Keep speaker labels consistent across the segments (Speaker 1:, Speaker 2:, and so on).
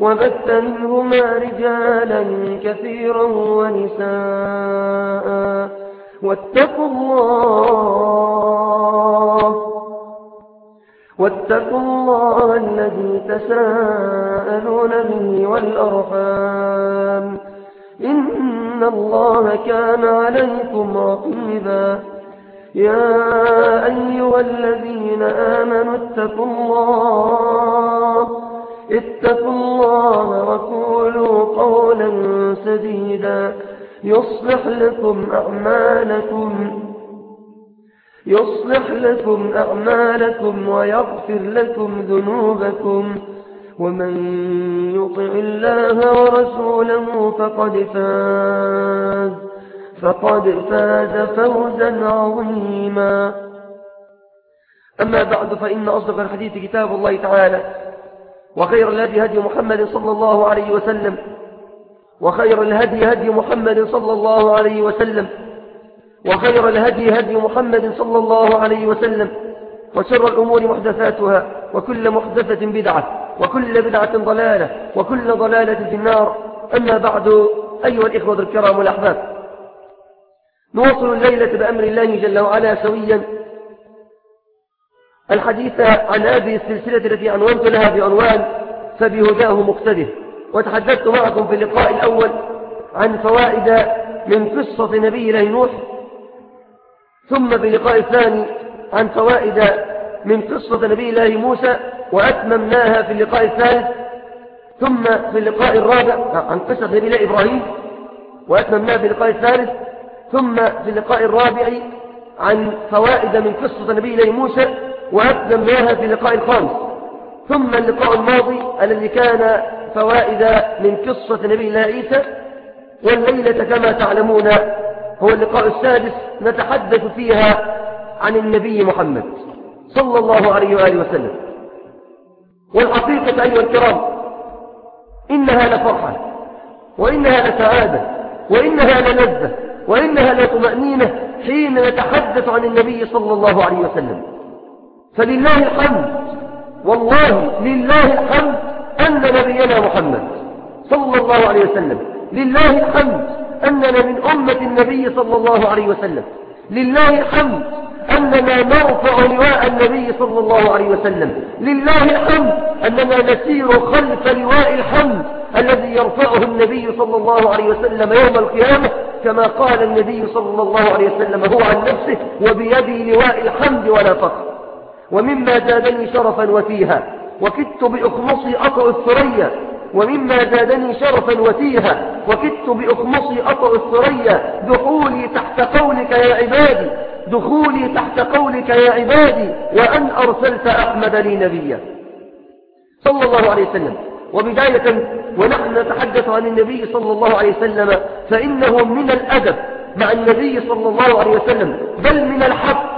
Speaker 1: وبث منهما رجالا كثيرا ونساء. واتقوا الله واتقوا الله الذي تساءلون به والأرحام. إن الله كان عليكم رقيبا. يا أيها الذين آمنوا اتقوا الله اتقوا الله وقولوا قولا سديدا يصلح لكم أعمالكم يصلح لكم أعمالكم ويغفر لكم ذنوبكم ومن يطع الله ورسوله فقد فاز فقد فاز فوزا عظيما. أما بعد فإن أصدق الحديث كتاب الله تعالى. وخير الهدي هدي محمد صلى الله عليه وسلم. وخير الهدي هدي محمد صلى الله عليه وسلم. وخير الهدي هدي محمد صلى الله عليه وسلم. وشر الأمور محدثاتها وكل محدثة بدعة وكل بدعة ضلالة وكل ضلالة في النار. أما بعد أيها الإخوة الكرام والأحباب نواصل الليلة بأمر الله جل وعلا سويا. الحديث عن هذه السلسلة التي عنوانت لها بعنوان فبهداه مقتده. وتحدثت معكم في اللقاء الأول عن فوائد من قصة نبي الله نوح ثم في اللقاء الثاني عن فوائد من قصة نبي الله موسى وأتممناها في اللقاء الثالث ثم في اللقاء الرابع عن قصة نبي الله إبراهيم وأتممناها في اللقاء الثالث ثم في اللقاء الرابع عن فوائد من قصة نبي الله موسى وأتممناها في اللقاء الخامس ثم اللقاء الماضي الذي كان فوائد من قصة نبي الله عيسى والليلة كما تعلمون هو اللقاء السادس نتحدث فيها عن النبي محمد صلى الله عليه وآله وسلم. والحقيقة أيها الكرام إنها لفرحة وإنها لسعادة وإنها للذة وإنها لطمأنينة حين نتحدث عن النبي صلى الله عليه وسلم. فلله الحمد والله لله الحمد أن نبينا محمد صلى الله عليه وسلم. لله الحمد أننا من أمة النبي صلى الله عليه وسلم. لله الحمد أننا نرفع لواء النبي صلى الله عليه وسلم. لله الحمد أننا نسير خلف لواء الحمد الذي يرفعه النبي صلى الله عليه وسلم يوم القيامة كما قال النبي صلى الله عليه وسلم هو عن نفسه وبيدي لواء الحمد ولا فخر. ومما زادني شرفا وفيها وكدت بأخمصي أطأ الثريا. ومما زادني شرفا وتيها وكدت بأخمصي أطأ الثريا. دخولي تحت قولك يا عبادي دخولي تحت قولك يا عبادي وأن أرسلت أحمد لي نبيا. صلى الله عليه وسلم. وبداية ونحن نتحدث عن النبي صلى الله عليه وسلم فإنه من الأدب مع النبي صلى الله عليه وسلم بل من الحق.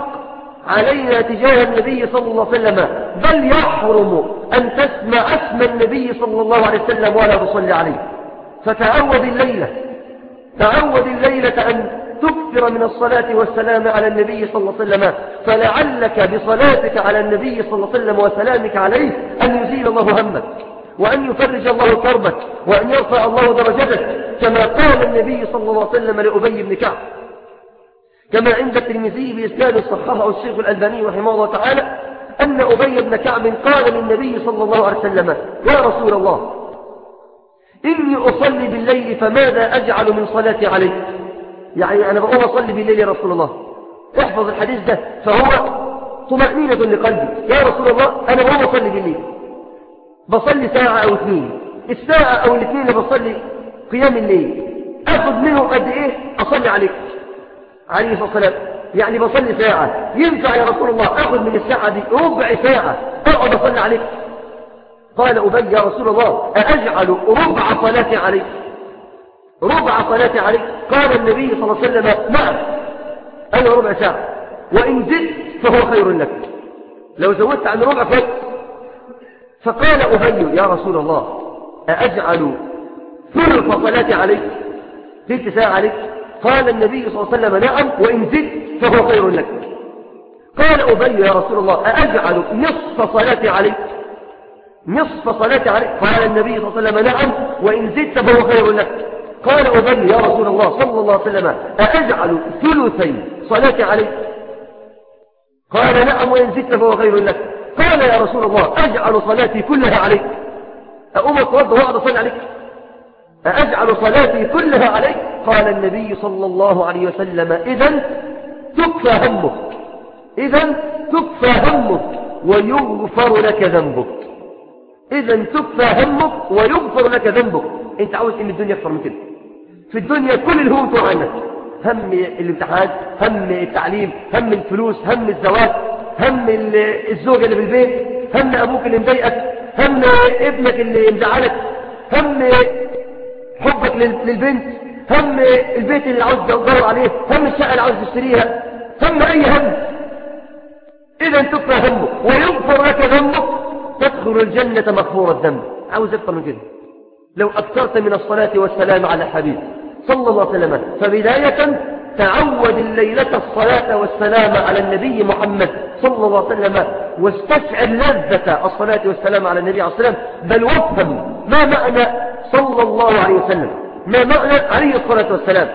Speaker 1: علينا تجاه النبي صلى الله عليه وسلم بل يحرم أن تسمع اسم النبي صلى الله عليه وسلم ولا تصلي عليه. فتعود الليلة تعود الليلة أن تكثر من الصلاة والسلام على النبي صلى الله عليه وسلم. فلعلك بصلاتك على النبي صلى الله عليه وسلم وسلامك عليه أن يزيل الله همك وأن يفرج الله كربك وأن يرفع الله درجتك كما قال النبي صلى الله عليه وسلم لأبي بن كعب. كما عند الترمذي بإسناد صححه الشيخ الألباني رحمه الله تعالى أن أبي بن كعب قال للنبي صلى الله عليه وسلم يا رسول الله إني أصلي بالليل فماذا أجعل من صلاتي عليك يعني أنا بقوم أصلي بالليل يا رسول الله. احفظ الحديث ده فهو طمأنينة لقلبي. يا رسول الله أنا بقوم أصلي بالليل. بصلي ساعة أو اثنين. الساعة أو الاثنين بصلي قيام الليل. أخذ منهم قد إيه؟ أصلي عليك عليه الصلاة والسلام. يعني بصلي ساعة. ينفع يا رسول الله أخذ من الساعة دي ربع ساعة؟ أقعد أصلي عليك قال أبي يا رسول الله أأجعل ربع صلاتي عليك؟ ربع صلاتي عليك. قال النبي صلى الله عليه وسلم نعم. أنا ربع ساعة. وإن زدت فهو خير لك. لو زودت عن ربع فات فقال أبي يا رسول الله أأجعل ثلث صلاتي عليك؟ ثلث ساعة عليك؟ قال النبي صلى الله عليه وسلم نعم وإن زدت فهو خير لك. قال أبي يا رسول الله أأجعل نصف صلاتي عليك؟ نصف صلاتي عليك. قال النبي صلى الله عليه وسلم نعم وإن زدت فهو خير لك. قال أبي يا رسول الله صلى الله عليه وسلم أأجعل ثلثي صلاتي عليك؟ قال نعم وإن زدت فهو خير لك. قال يا رسول الله أجعل صلاتي كلها عليك. أقوم أتوضى وأقعد أصلي عليك؟ أجعل صلاتي كلها عليك؟ قال النبي صلى الله عليه وسلم إذا تكفى همك. إذا تكفى همك ويغفر لك ذنبك. إذا تكفى همك ويغفر لك ذنبك. أنت عاوز إن الدنيا أكثر من كده. في الدنيا كل الهموم تروح هم الامتحان هم التعليم هم الفلوس هم الزواج هم الزوجة اللي في البيت هم أبوك اللي مضايقك هم ابنك اللي مزعلك هم حبك للبنت هم البيت اللي عاوز تدور عليه هم الشقة اللي عاوز تشتريها هم أي هم. إذا تكفى همك ويغفر لك ذنبك تدخل الجنة مغفور الذنب. عاوز أكثر من كده. لو أكثرت من الصلاة والسلام على حبيب صلى الله عليه وسلم. فبداية تعود الليلة الصلاة والسلام على النبي محمد صلى الله عليه وسلم واستشعر لذة الصلاة والسلام على النبي عليه الصلاة والسلام بل وافهم ما معنى صلى الله عليه وسلم. ما معنى عليه الصلاة والسلام؟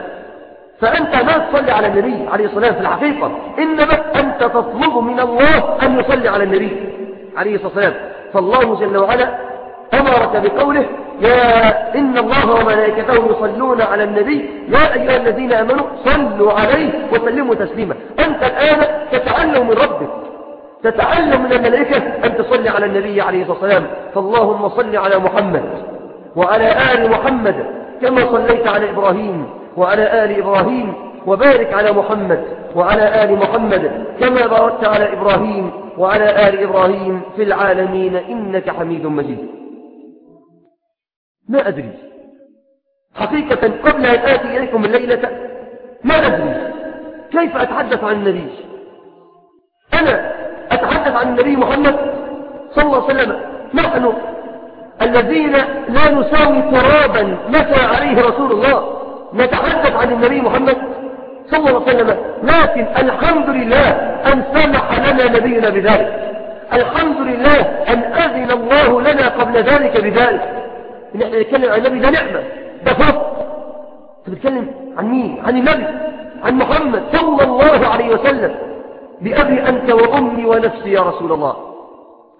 Speaker 1: فأنت ما تصلي على النبي عليه الصلاة والسلام في الحقيقة. إنما أنت تطلب من الله أن يصلي على النبي عليه الصلاة والسلام. فالله جل وعلا أمرك بقوله يا إن الله وملائكته يصلون على النبي يا أيها الذين آمنوا صلوا عليه وسلموا تسليما. أنت الآن تتعلم من ربك تتعلم من الملائكة أن تصلي على النبي عليه الصلاة والسلام. فاللهم صل على محمد وعلى آل محمد كما صليت على إبراهيم وعلى آل إبراهيم وبارك على محمد وعلى آل محمد كما باركت على إبراهيم وعلى آل إبراهيم في العالمين إنك حميد مجيد. ما أدري. حقيقة قبل أن آتي إليكم الليلة ما أدري. كيف أتحدث عن النبي؟ أنا أتحدث عن النبي محمد صلى الله عليه وسلم. نحن الذين لا نساوي ترابا مشى عليه رسول الله. نتحدث عن النبي محمد صلى الله عليه وسلم. لكن الحمد لله أن سمح لنا نبينا بذلك. الحمد لله أن أذن الله لنا قبل ذلك بذلك. إن إحنا نتكلم عن النبي ده نعمة ده فضل أنت بتتكلم عن مين؟ عن النبي عن محمد صلى الله عليه وسلم. بأبي أنت وأمي ونفسي يا رسول الله.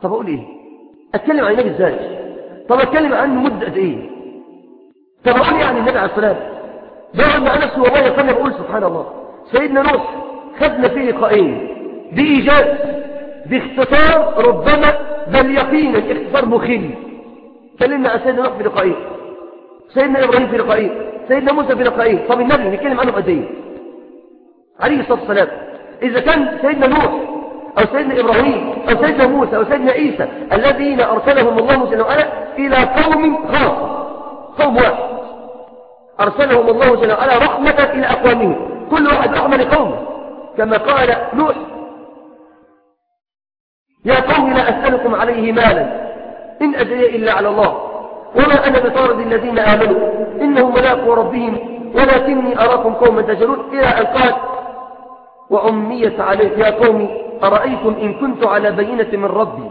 Speaker 1: طب أقول إيه؟ أتكلم عن النبي إزاي؟ طب أتكلم عنه مدة إيه؟ طب أقول عن النبي عليه السلام بقعد مع نفسي والله يا بقول سبحان الله. سيدنا نوح خدنا فيه لقاءين بإيجاز باختصار ربما بل يقينا اختصار مخل كلمنا عن سيدنا نوح في لقائين سيدنا إبراهيم في لقائين سيدنا موسى في لقائين طب النبي نتكلم عنه قد إيه؟ عليه الصلاة والسلام. إذا كان سيدنا نوح أو سيدنا إبراهيم أو سيدنا موسى أو سيدنا عيسى الذين أرسلهم الله جل وعلا إلى قوم خاص قوم واحد. أرسلهم الله جل وعلا رحمة إلى أقوامهم. كل واحد رحمة لقومه. كما قال نوح يا قوم لا أسألكم عليه مالا. إن أجري إلا على الله وما أنا بطارد الذين آمنوا. إنهم ملاقوا ربهم ولكني أراكم قوما تجرون إلى أن قال وعميت عليه يا قوم أرأيتم إن كنت على بينة من ربي؟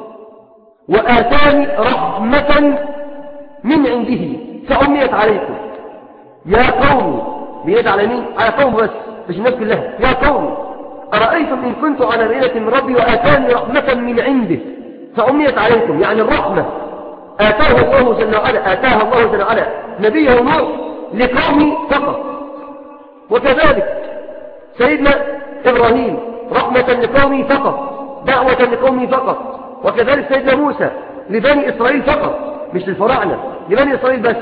Speaker 1: وآتاني رحمة من عنده فعميت عليكم يا قوم بيد على مين على قوم بس مش الناس كلها يا قوم أرأيتم إن كنت على بينة من ربي وآتاني رحمة من عنده؟ فعميت عليكم يعني الرحمة. آتاها الله جل وعلا آتاها الله جل وعلا. نبيه نوح لقومه فقط. وكذلك سيدنا إبراهيم رحمة لقومه فقط دعوة لقومه فقط. وكذلك سيدنا موسى لبني إسرائيل فقط مش للفراعنة لبني إسرائيل بس.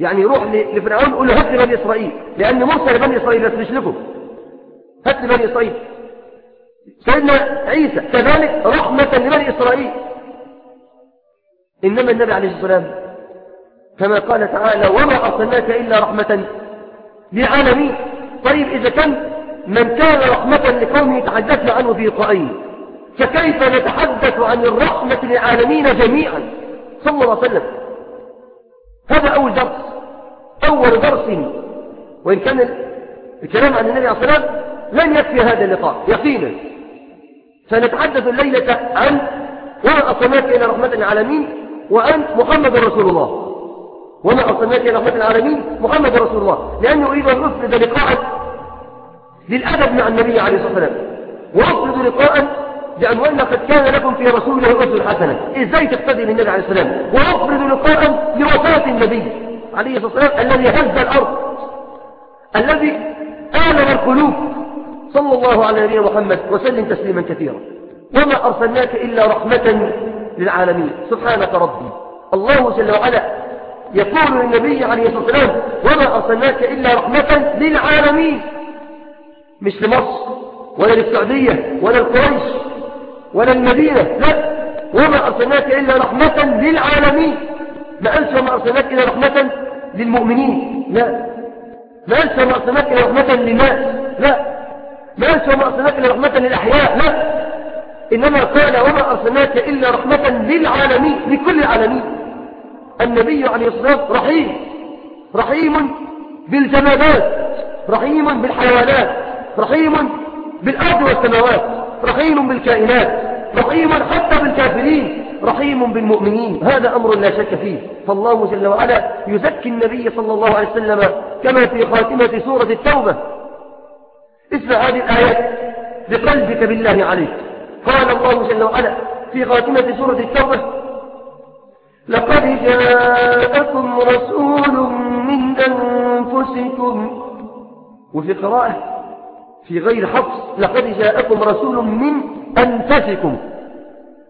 Speaker 1: يعني يروح لفرعون يقول له هات لبني إسرائيل لأن موسى لبني إسرائيل بس مش لكم. هات لبني إسرائيل. سيدنا عيسى كذلك رحمة لبني إسرائيل. إنما النبي عليه الصلاة والسلام كما قال تعالى وما أرسلناك إلا رحمة للعالمين. طيب إذا كان من كان رحمة لقومه تحدثنا عنه في لقائين فكيف نتحدث عن الرحمة للعالمين جميعا؟ صلى الله عليه وسلم. هذا أول درس أول درس. وإن كان الكلام عن النبي عليه الصلاة والسلام لن يكفي هذا اللقاء يقينا. سنتحدث الليلة عن وما أرسلناك إلى رحمة العالمين وأن محمد رسول الله. وما أرسلناك إلى رحمة العالمين محمد رسول الله. لأنه أريد أن أفرد لقاء للأدب مع النبي عليه الصلاة والسلام. وأفرد لقاء بعنوان لقد كان لكم في رسول الله أسوة حسنة. إزاي تقتدي بالنبي عليه السلام وأفرد لقاء لوفاة النبي عليه الصلاة والسلام الذي هز الأرض الذي آمن القلوب. صلى الله على نبينا محمد وسلم تسليما كثيرا. وما أرسلناك إلا رحمة للعالمين. سبحانك ربي. الله جل وعلا يقول للنبي عليه الصلاة والسلام وما أرسلناك إلا رحمة للعالمين. مش لمصر ولا للسعودية ولا القريش ولا المدينة لا. وما أرسلناك إلا رحمة للعالمين. ما قالش وما أرسلناك إلا رحمة للمؤمنين؟ لا. ما قالش وما أرسلناك إلا رحمة للناس؟ لا. قالش وما أرسلناك إلا رحمة للأحياء لا. إنما قال وما أرسلناك إلا رحمة للعالمين لكل العالمين. النبي عليه الصلاة والسلام رحيم رحيم بالجمادات رحيم بالحيوانات رحيم بالأرض والسماوات رحيم بالكائنات رحيم حتى بالكافرين رحيم بالمؤمنين. هذا أمر لا شك فيه. فالله جل وعلا يزكي النبي صلى الله عليه وسلم كما في خاتمة سورة التوبة. اسمع هذه الآيات بقلبك بالله عليك. قال الله جل وعلا في خاتمة سورة التوبة لقد جاءكم رسول من أنفسكم. وفي قراءة في غير حفص لقد جاءكم رسول من أنفسكم.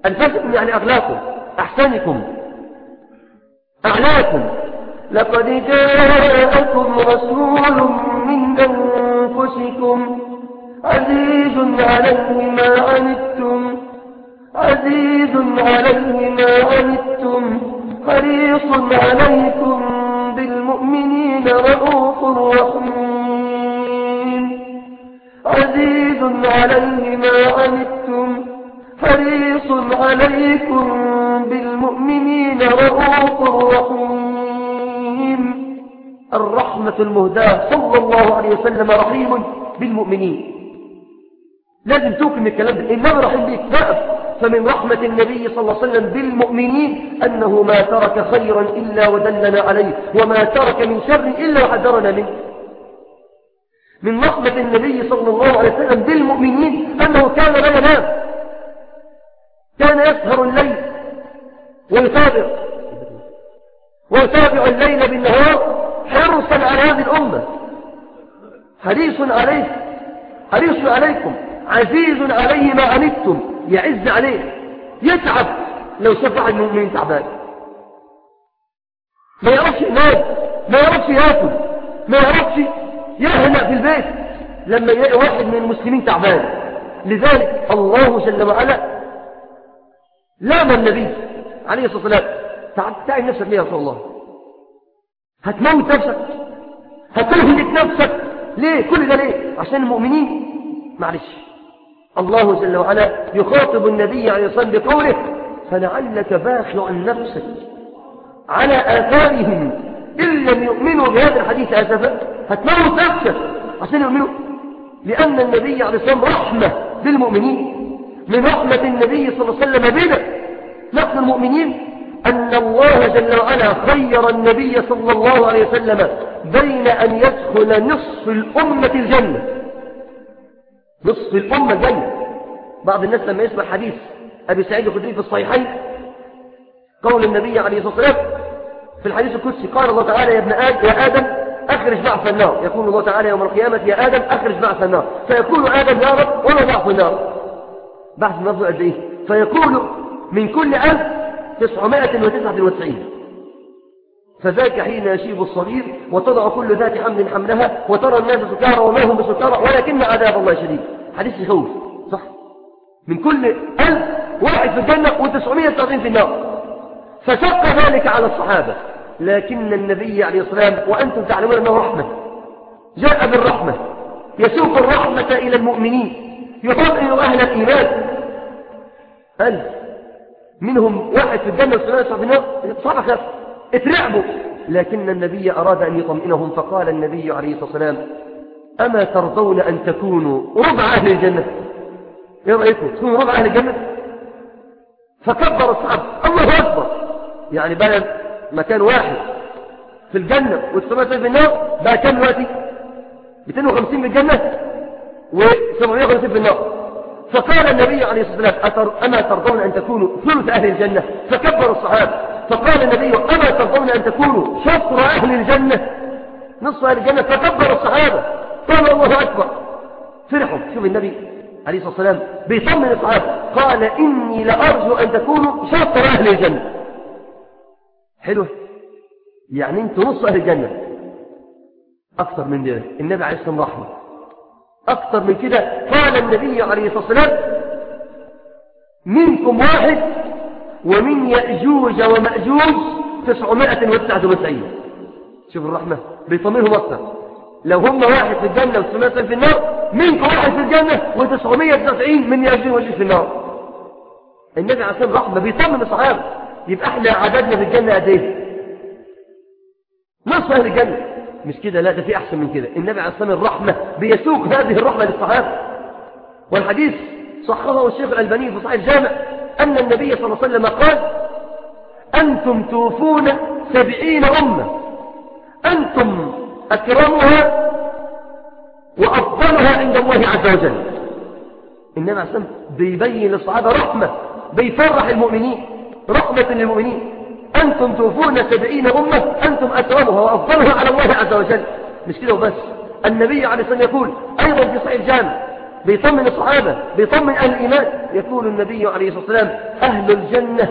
Speaker 1: أنفسكم يعني أغلاكم أحسنكم أعلاكم. لقد جاءكم رسول من أنفسكم. عزيز عليه ما عنتم. عزيز عليه ما عنتم. حريص عليكم بالمؤمنين رؤوف رحيم. عزيز عليه ما عنتم. حريص عليكم بالمؤمنين رؤوف رحيم. الرحمة المهداة صلى الله عليه وسلم رحيم بالمؤمنين. لازم من الكلام ده. إنما رحم بيك نعم فمن رحمة النبي صلى الله عليه وسلم بالمؤمنين أنه ما ترك خيرا إلا ودلنا عليه وما ترك من شر إلا وحذرنا منه. من رحمة النبي صلى الله عليه وسلم بالمؤمنين أنه كان لا ينام. كان يسهر الليل ويتابع ويتابع الليل بالنهار حرصا على هذه الأمة. حريص عليه. حريص عليكم. عزيز عليه ما عنتم. يعز عليه. يتعب. لو شفع المؤمنين تعبان. ما يعرفش ينام. ما يعرفش ياكل. ما يعرفش يهنأ في البيت لما يلاقي واحد من المسلمين تعبان. لذلك الله جل وعلا لام النبي عليه الصلاة والسلام. تعب نفسك ليه يا رسول الله. هتموت نفسك. هتهلك نفسك. ليه؟ كل ده ليه؟ عشان المؤمنين. معلش. الله جل وعلا يخاطب النبي عليه الصلاة والسلام بقوله فلعلك باخع نفسك على آثارهم إن لم يؤمنوا بهذا الحديث أسفا. هتموت نفسك. عشان يؤمنوا. لأن النبي عليه الصلاة والسلام رحمة بالمؤمنين من رحمة النبي صلى الله عليه وسلم بنا. نحن المؤمنين. أن الله جل وعلا خير النبي صلى الله عليه وسلم بين أن يدخل نصف الأمة الجنة. نصف الأمة الجنة. بعض الناس لما يسمع حديث أبي سعيد الخدري في الصحيحين قول النبي عليه الصلاة والسلام في الحديث القدسي قال الله تعالى يا ابن آدم يا آدم أخرج بعث النار. يقول الله تعالى يوم القيامة يا آدم أخرج بعث النار. فيقول آدم يا رب ولا بعث النار؟ بعث النار إيه فيقول من كل ألف تسعمائة وتسعة وتسعين. فذاك حين يشيب الصغير وتضع كل ذات حمل حملها وترى الناس سكارى وما هم بسكارى ولكن عذاب الله شديد. حديث يخوف صح؟ من كل ألف واحد في الجنة وتسعمائة وتسعين في النار. فشق ذلك على الصحابة. لكن النبي عليه الصلاة والسلام وأنتم تعلمون أنه رحمة. جاء بالرحمة. يسوق الرحمة إلى المؤمنين. يطمئن أهل الإيمان. ألف منهم واحد في الجنة والسماء في النار اترعبوا. لكن النبي أراد أن يطمئنهم فقال النبي عليه الصلاة والسلام أما ترضون أن تكونوا ربع أهل الجنة؟ إيه رأيكم؟ تكونوا ربع أهل الجنة؟ فكبر الصحابة. الله أكبر. يعني بلد مكان واحد في الجنة والسماء في النار بقى كم دلوقتي؟ 250 في الجنة و750 في النار. فقال النبي عليه الصلاة والسلام أما ترضون أن تكونوا ثلث أهل الجنة؟ فكبر الصحابة. فقال النبي أما ترضون أن تكونوا شطر أهل الجنة؟ نصف أهل الجنة فكبر الصحابة. قال الله أكبر. فرحوا. شوف النبي عليه الصلاة والسلام بيطمن الصحابة. قال إني لأرجو أن تكونوا شطر أهل الجنة. حلو؟ يعني أنتوا نص أهل الجنة. أكثر من ذلك. النبي عليه الصلاة والسلام رحمة. أكثر من كده. قال النبي عليه الصلاة والسلام منكم واحد ومن يأجوج ومأجوج تسعمائة وتسعة وتسعين. شوف الرحمة بيطمنهم أكثر. لو هم واحد في الجنة وتسعمائة في النار منكم واحد في الجنة وتسعمائة وتسعين من يأجوج في النار. النبي عليه الصلاة رحمة بيطمن الصحابة. يبقى إحنا عددنا في الجنة قد إيه؟ نصف أهل الجنة. مش كده؟ لا ده في أحسن من كده. النبي عليه الصلاة الرحمة بيسوق هذه الرحمة للصحابة. والحديث صححه الشيخ الألباني في صحيح الجامع أن النبي صلى الله عليه وسلم قال أنتم توفون سبعين أمة. أنتم أكرمها وأفضلها عند الله عز وجل. النبي عليه الصلاة بيبين للصحابة رحمة بيفرح المؤمنين رحمة للمؤمنين. أنتم توفون سبعين أمة أنتم أكرمها وأفضلها على الله عز وجل. مش كده وبس. النبي عليه الصلاة يقول أيضا في صحيح الجامع بيطمن الصحابة بيطمن أهل الإيمان يقول النبي عليه الصلاة والسلام أهل الجنة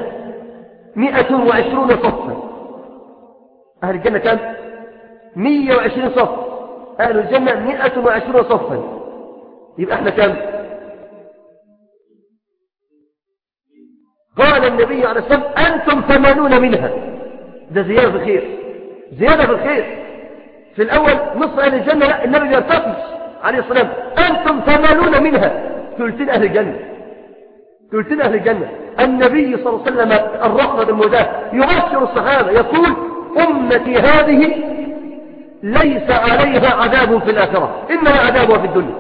Speaker 1: مئة وعشرون صفا. أهل الجنة كم؟ مية وعشرين صف. أهل الجنة مئة وعشرون صفا. يبقى إحنا كم؟ قال النبي عليه الصلاة والسلام أنتم ثمانون منها. ده زيادة في الخير. زيادة في الخير. في الأول نصف أهل الجنة لا النبي يرتقي عليه الصلاة والسلام. أنتم ثمانون منها. ثلثين أهل الجنة. ثلثين أهل الجنة. النبي صلى الله عليه وسلم الرحمة المداه يبشر الصحابة يقول أمتي هذه ليس عليها عذاب في الآخرة إنها عذابها في الدنيا.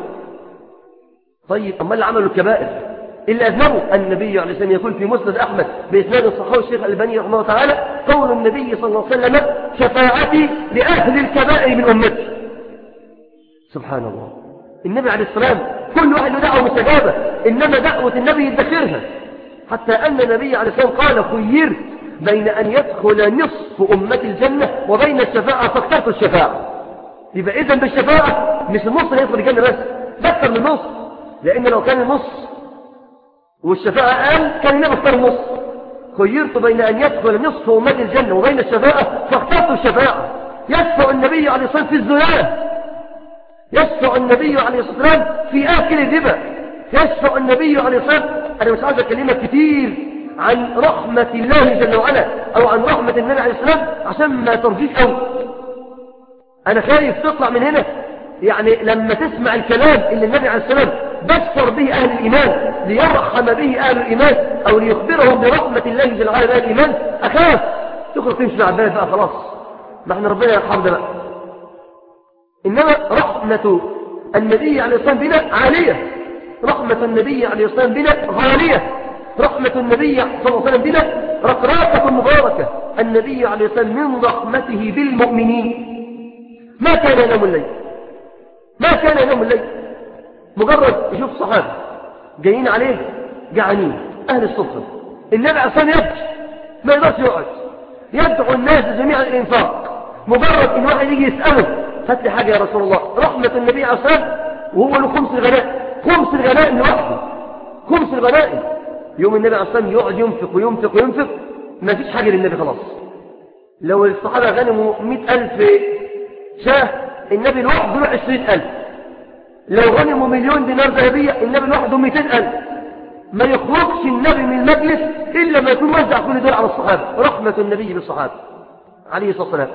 Speaker 1: طيب أما اللي الكبائر. اللي أذنبوا النبي عليه السلام يقول في مسند أحمد بإسناد الصحابة الشيخ البني رحمه تعالى قول النبي صلى الله عليه وسلم شفاعتي لأهل الكبائر من أمتي. سبحان الله. النبي عليه السلام كل واحد له دعوة مستجابة. إنما دعوة النبي يدخرها حتى أن النبي عليه السلام قال خيرت بين أن يدخل نصف أمة الجنة وبين الشفاعة فاخترت الشفاعة. يبقى إذن بالشفاعة مش النص اللي يدخل الجنة بس أكثر من النص. لأن لو كان النص والشفاعة قال كان النبي اختار خيرت بين أن يدخل نصف أمة الجنة وبين الشفاعة فاخترت الشفاعة. يشفع النبي عليه الصلاة والسلام في الزلال يشفع النبي عليه الصلاة والسلام في آكل الربا. يشفع النبي عليه الصلاة والسلام أنا مش عايز أكلمك كتير عن رحمة الله جل وعلا أو عن رحمة النبي عليه السلام عشان ما ترجيش أو أنا خايف تطلع من هنا. يعني لما تسمع الكلام اللي النبي عليه السلام بشر به أهل الإيمان ليرحم به أهل الإيمان أو ليخبرهم برحمة الله جل وعلا بأهل الإيمان. أخاف. تخرج تمشي مع البلد بقى خلاص. ما إحنا ربنا يرحمنا بقى إنما رحمة النبي عليه الصلاة بنا عالية. رحمة النبي عليه الصلاة بنا غالية. رحمة النبي صلى الله عليه وسلم بنا رقراقة مباركة. النبي عليه الصلاة والسلام من رحمته بالمؤمنين. ما كان ينام الليل. ما كان ينام الليل. مجرد يشوف صحابة جايين عليه جعانين أهل الصفر النبي الصلاة والسلام ما يقدرش يقعد. يدعو الناس جميعا الإنفاق. مجرد إن واحد يجي يسأله هات لي حاجة يا رسول الله. رحمة النبي عليه الصلاة وهو له خمس الغنائم خمس الغنائم لوحده. خمس الغنائم يوم النبي عليه الصلاة يقعد ينفق وينفق وينفق ما فيش حاجة للنبي خلاص. لو الصحابة غنموا مئة ألف شاة النبي لوحده له عشرين ألف. لو غنموا مليون دينار ذهبية النبي لوحده مئتين ألف. ما يخرجش النبي من المجلس إلا ما يكون وزع كل دول على الصحابة. رحمة النبي بالصحابة عليه الصلاة والسلام.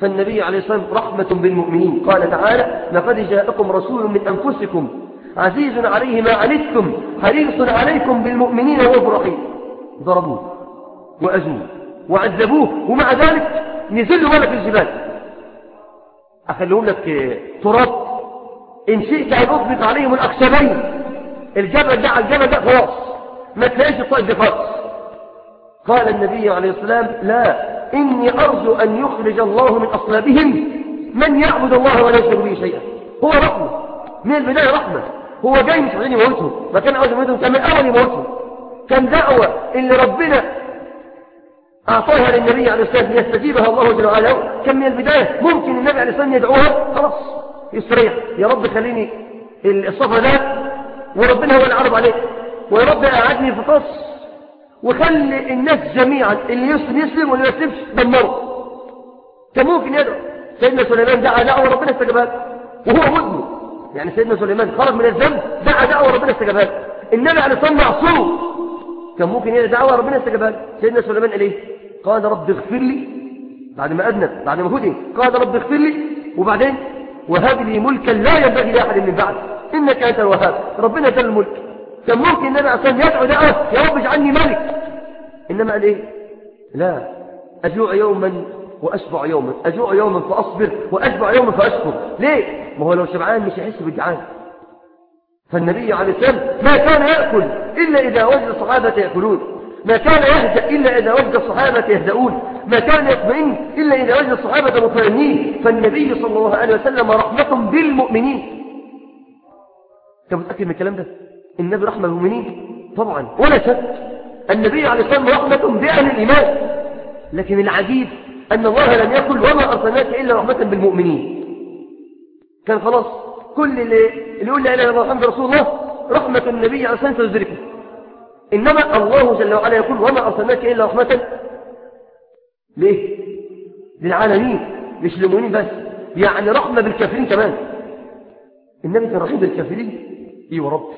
Speaker 1: فالنبي عليه الصلاة والسلام رحمة بالمؤمنين. قال تعالى لقد جاءكم رسول من أنفسكم عزيز عليه ما عنتم حريص عليكم بالمؤمنين رؤوف رحيم. ضربوه وأذوه وعذبوه ومع ذلك نزلوا ملك الجبال. أخليهم لك تراب. إن شئت أن أضبط عليهم الأخشبين الجبل ده على الجبل ده خلاص. ما تلاقيش الطائف ده خالص. قال النبي عليه السلام لا إني أرجو أن يخرج الله من أصلابهم من يعبد الله ولا يشرك به شيئا. هو رحمة. من البداية رحمة. هو جاي مش عايزين يموتهم ما كان عاوز يموتهم كان من أول يموتهم كان دعوة اللي ربنا أعطاها للنبي عليه الصلاة والسلام ليستجيبها الله جل وعلا. كان من البداية. ممكن النبي عليه الصلاة والسلام يدعوها خلاص. يستريح. يا رب خليني الصفا ده وربنا هو اللي عليه. ويا رب قعدني في قص وخلي الناس جميعا اللي يسلم يسلم واللي ما يسلمش دمره كان ممكن يدعو. سيدنا سليمان دعا دعوة وربنا استجابها. وهو مذنب يعني سيدنا سليمان خرج من الذنب دعا دعوة وربنا استجابها. النبي عليه الصلاة معصوم كان ممكن يدعو دعوة ربنا استجابها. سيدنا سليمان قال إيه؟ قال رب اغفر لي بعد ما أذنب بعد ما هدي. قال رب اغفر لي. وبعدين وهب لي ملكا لا ينبغي لأحد من بعد. إنك أنت الوهاب. ربنا ادى الملك. كان ممكن النبي عليه الصلاه يدعو دعوة. يا رب اجعلني ملك. إنما قال إيه لا. أجوع يوما وأشبع يوما. أجوع يوما فأصبر وأشبع يوما فأشكر. ليه؟ ما هو لو شبعان مش هيحس بالجعان. فالنبي عليه السلام ما كان يأكل إلا إذا وجد الصحابه يأكلون. ما كان يهدأ إلا إذا وجد الصحابة يهدؤون ما كان يطمئن إلا إذا وجد الصحابة مطمئنين. فالنبي صلى الله عليه وسلم رحمة بالمؤمنين. أنت متأكد من الكلام ده؟ النبي رحمة بالمؤمنين؟ طبعا. ولا شك. النبي عليه الصلاة والسلام رحمة بأهل الإيمان. لكن العجيب أن الله لم يقل وما أرسلناك إلا رحمة بالمؤمنين. كان خلاص كل اللي, اللي يقول لا إله إلا الله محمد رسول الله رحمة النبي عليه الصلاة والسلام إنما الله جل وعلا يقول وما أرسلناك إلا رحمة. ليه؟ للعالمين مش للمؤمنين بس. يعني رحمة بالكافرين كمان. النبي كان رحيم بالكافرين. أيوه ربي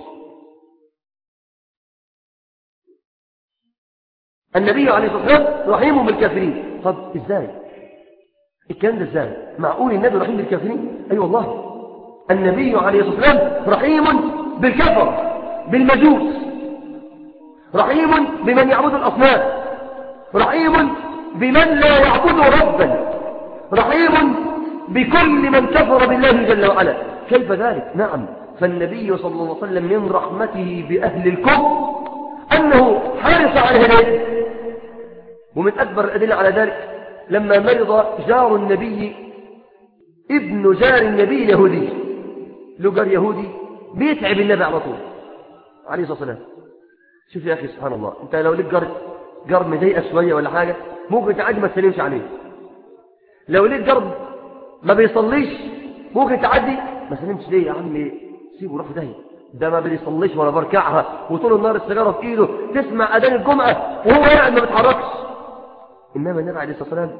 Speaker 1: النبي عليه الصلاة والسلام رحيم بالكافرين. طب إزاي؟ الكلام ده إزاي؟ معقول النبي رحيم بالكافرين؟ اي أيوة والله. النبي عليه الصلاة والسلام رحيم بالكفر بالمجوس. رحيم بمن يعبد الأصنام. رحيم بمن لا يعبد ربا. رحيم بكل من كفر بالله جل وعلا. كيف ذلك؟ نعم. فالنبي صلى الله عليه وسلم من رحمته بأهل الكفر أنه حارس على هدايه ومن أكبر الأدلة على ذلك لما مرض جار النبي ابن جار النبي اليهودي. له يهودي بيتعب النبي على طول. عليه الصلاة والسلام. شوف يا أخي سبحان الله أنت لو لك جار جار مضايقة شوية ولا حاجة ممكن تعدي ما تسلمش عليه. لو لك جار ما بيصليش ممكن تعدي ما سلمش ليه يا عمي؟ سيبه روح داهيه ده ما بيصليش ولا بركعها وطول النهار السيجارة في إيده تسمع أذان الجمعة وهو قاعد ما بيتحركش. إنما النبي عليه الصلاة والسلام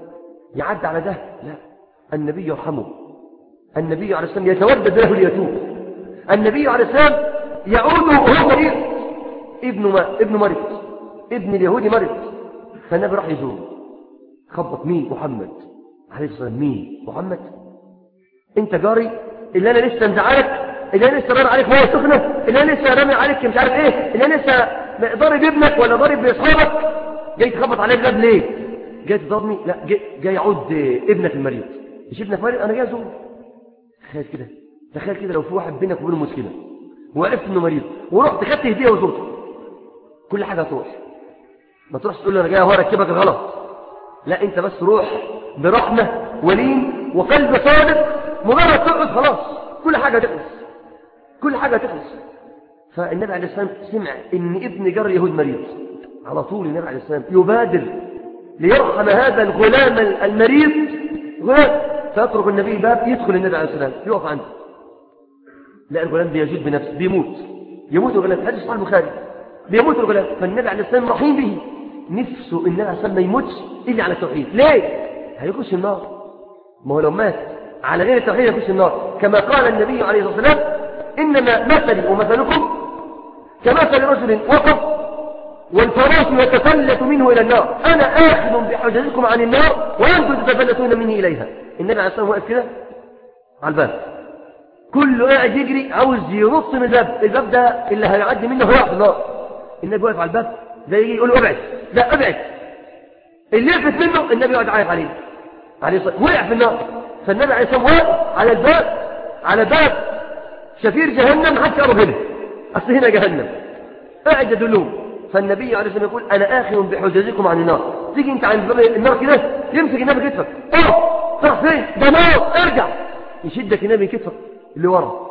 Speaker 1: يعدي على ده لا النبي يرحمه. النبي عليه السلام يتودد له ليتوب. النبي عليه السلام يعود وهو مريض. ابن ما ابن مريض. ابن اليهودي مريض. فالنبي راح يزوره خبط مين؟ محمد. عليه الصلاة والسلام. مين؟ محمد. انت جاري اللي أنا لسه مزعلك اللي أنا لسه رامي عليك مية سخنة اللي أنا لسه رامي عليك مش عارف إيه اللي أنا لسه ضارب ابنك ولا ضارب أصحابك. جاي تخبط عليه الباب ليه؟ جاي تضربني؟ لا جاي, جاي يعود ابنك المريض. مش ابنك مريض؟ أنا جاي أزور. تخيل كده. تخيل كده لو في واحد بينك وبينه مشكلة. وعرفت إنه مريض. ورحت خدت هدية وزرته. كل حاجة تروح ما تروحش تقول له أنا جاي أهو أركبك الغلط لا أنت بس روح برحمة ولين وقلب صادق مجرد تقعد خلاص. كل حاجة تخلص كل حاجة تخلص فالنبي عليه السلام سمع إن ابن جار يهود مريض. على طول النبي عليه السلام يبادر ليرحم هذا الغلام المريض. غلام. فيترك النبي الباب يدخل النبي عليه السلام يقف عنده. لا الغلام بيجود بنفسه بيموت. يموت الغلام. حديث صحيح البخاري. بيموت الغلام فالنبي عليه السلام رحيم به. نفسه النبي عليه السلام ما يموتش إلا على التوحيد ليه؟ هيخش النار. ما هو لو مات على غير التوحيد يخش النار. كما قال النبي عليه الصلاة والسلام إنما مثلي ومثلكم كمثل رجل وقف والفراش يتفلت منه إلى النار. أنا آخذ بحجزكم عن النار وأنتم تتفلتون مني إليها. النبي عليه الصلاة والسلام واقف كده على الباب. كله قاعد يجري عاوز ينط من الباب. الباب ده اللي هيعدي منه في النار النبي واقف على الباب ده يجي يقول له ابعد. لا ابعد. اللي يقفت منه النبي يقعد عايف عليه عليه الصلاة وقع في النار. فالنبي عليه والسلام واقف على الباب على باب شفير جهنم محدش يقرب هنا أصل هنا جهنم. قاعد يدلهم. فالنبي عليه الصلاة والسلام يقول أنا آخر بحجزكم عن النار. تيجي أنت عن باب النار كده يمسك النبي كتفك. آه راح فين؟ ده نار. ارجع. يشدك النبي كتفك لورا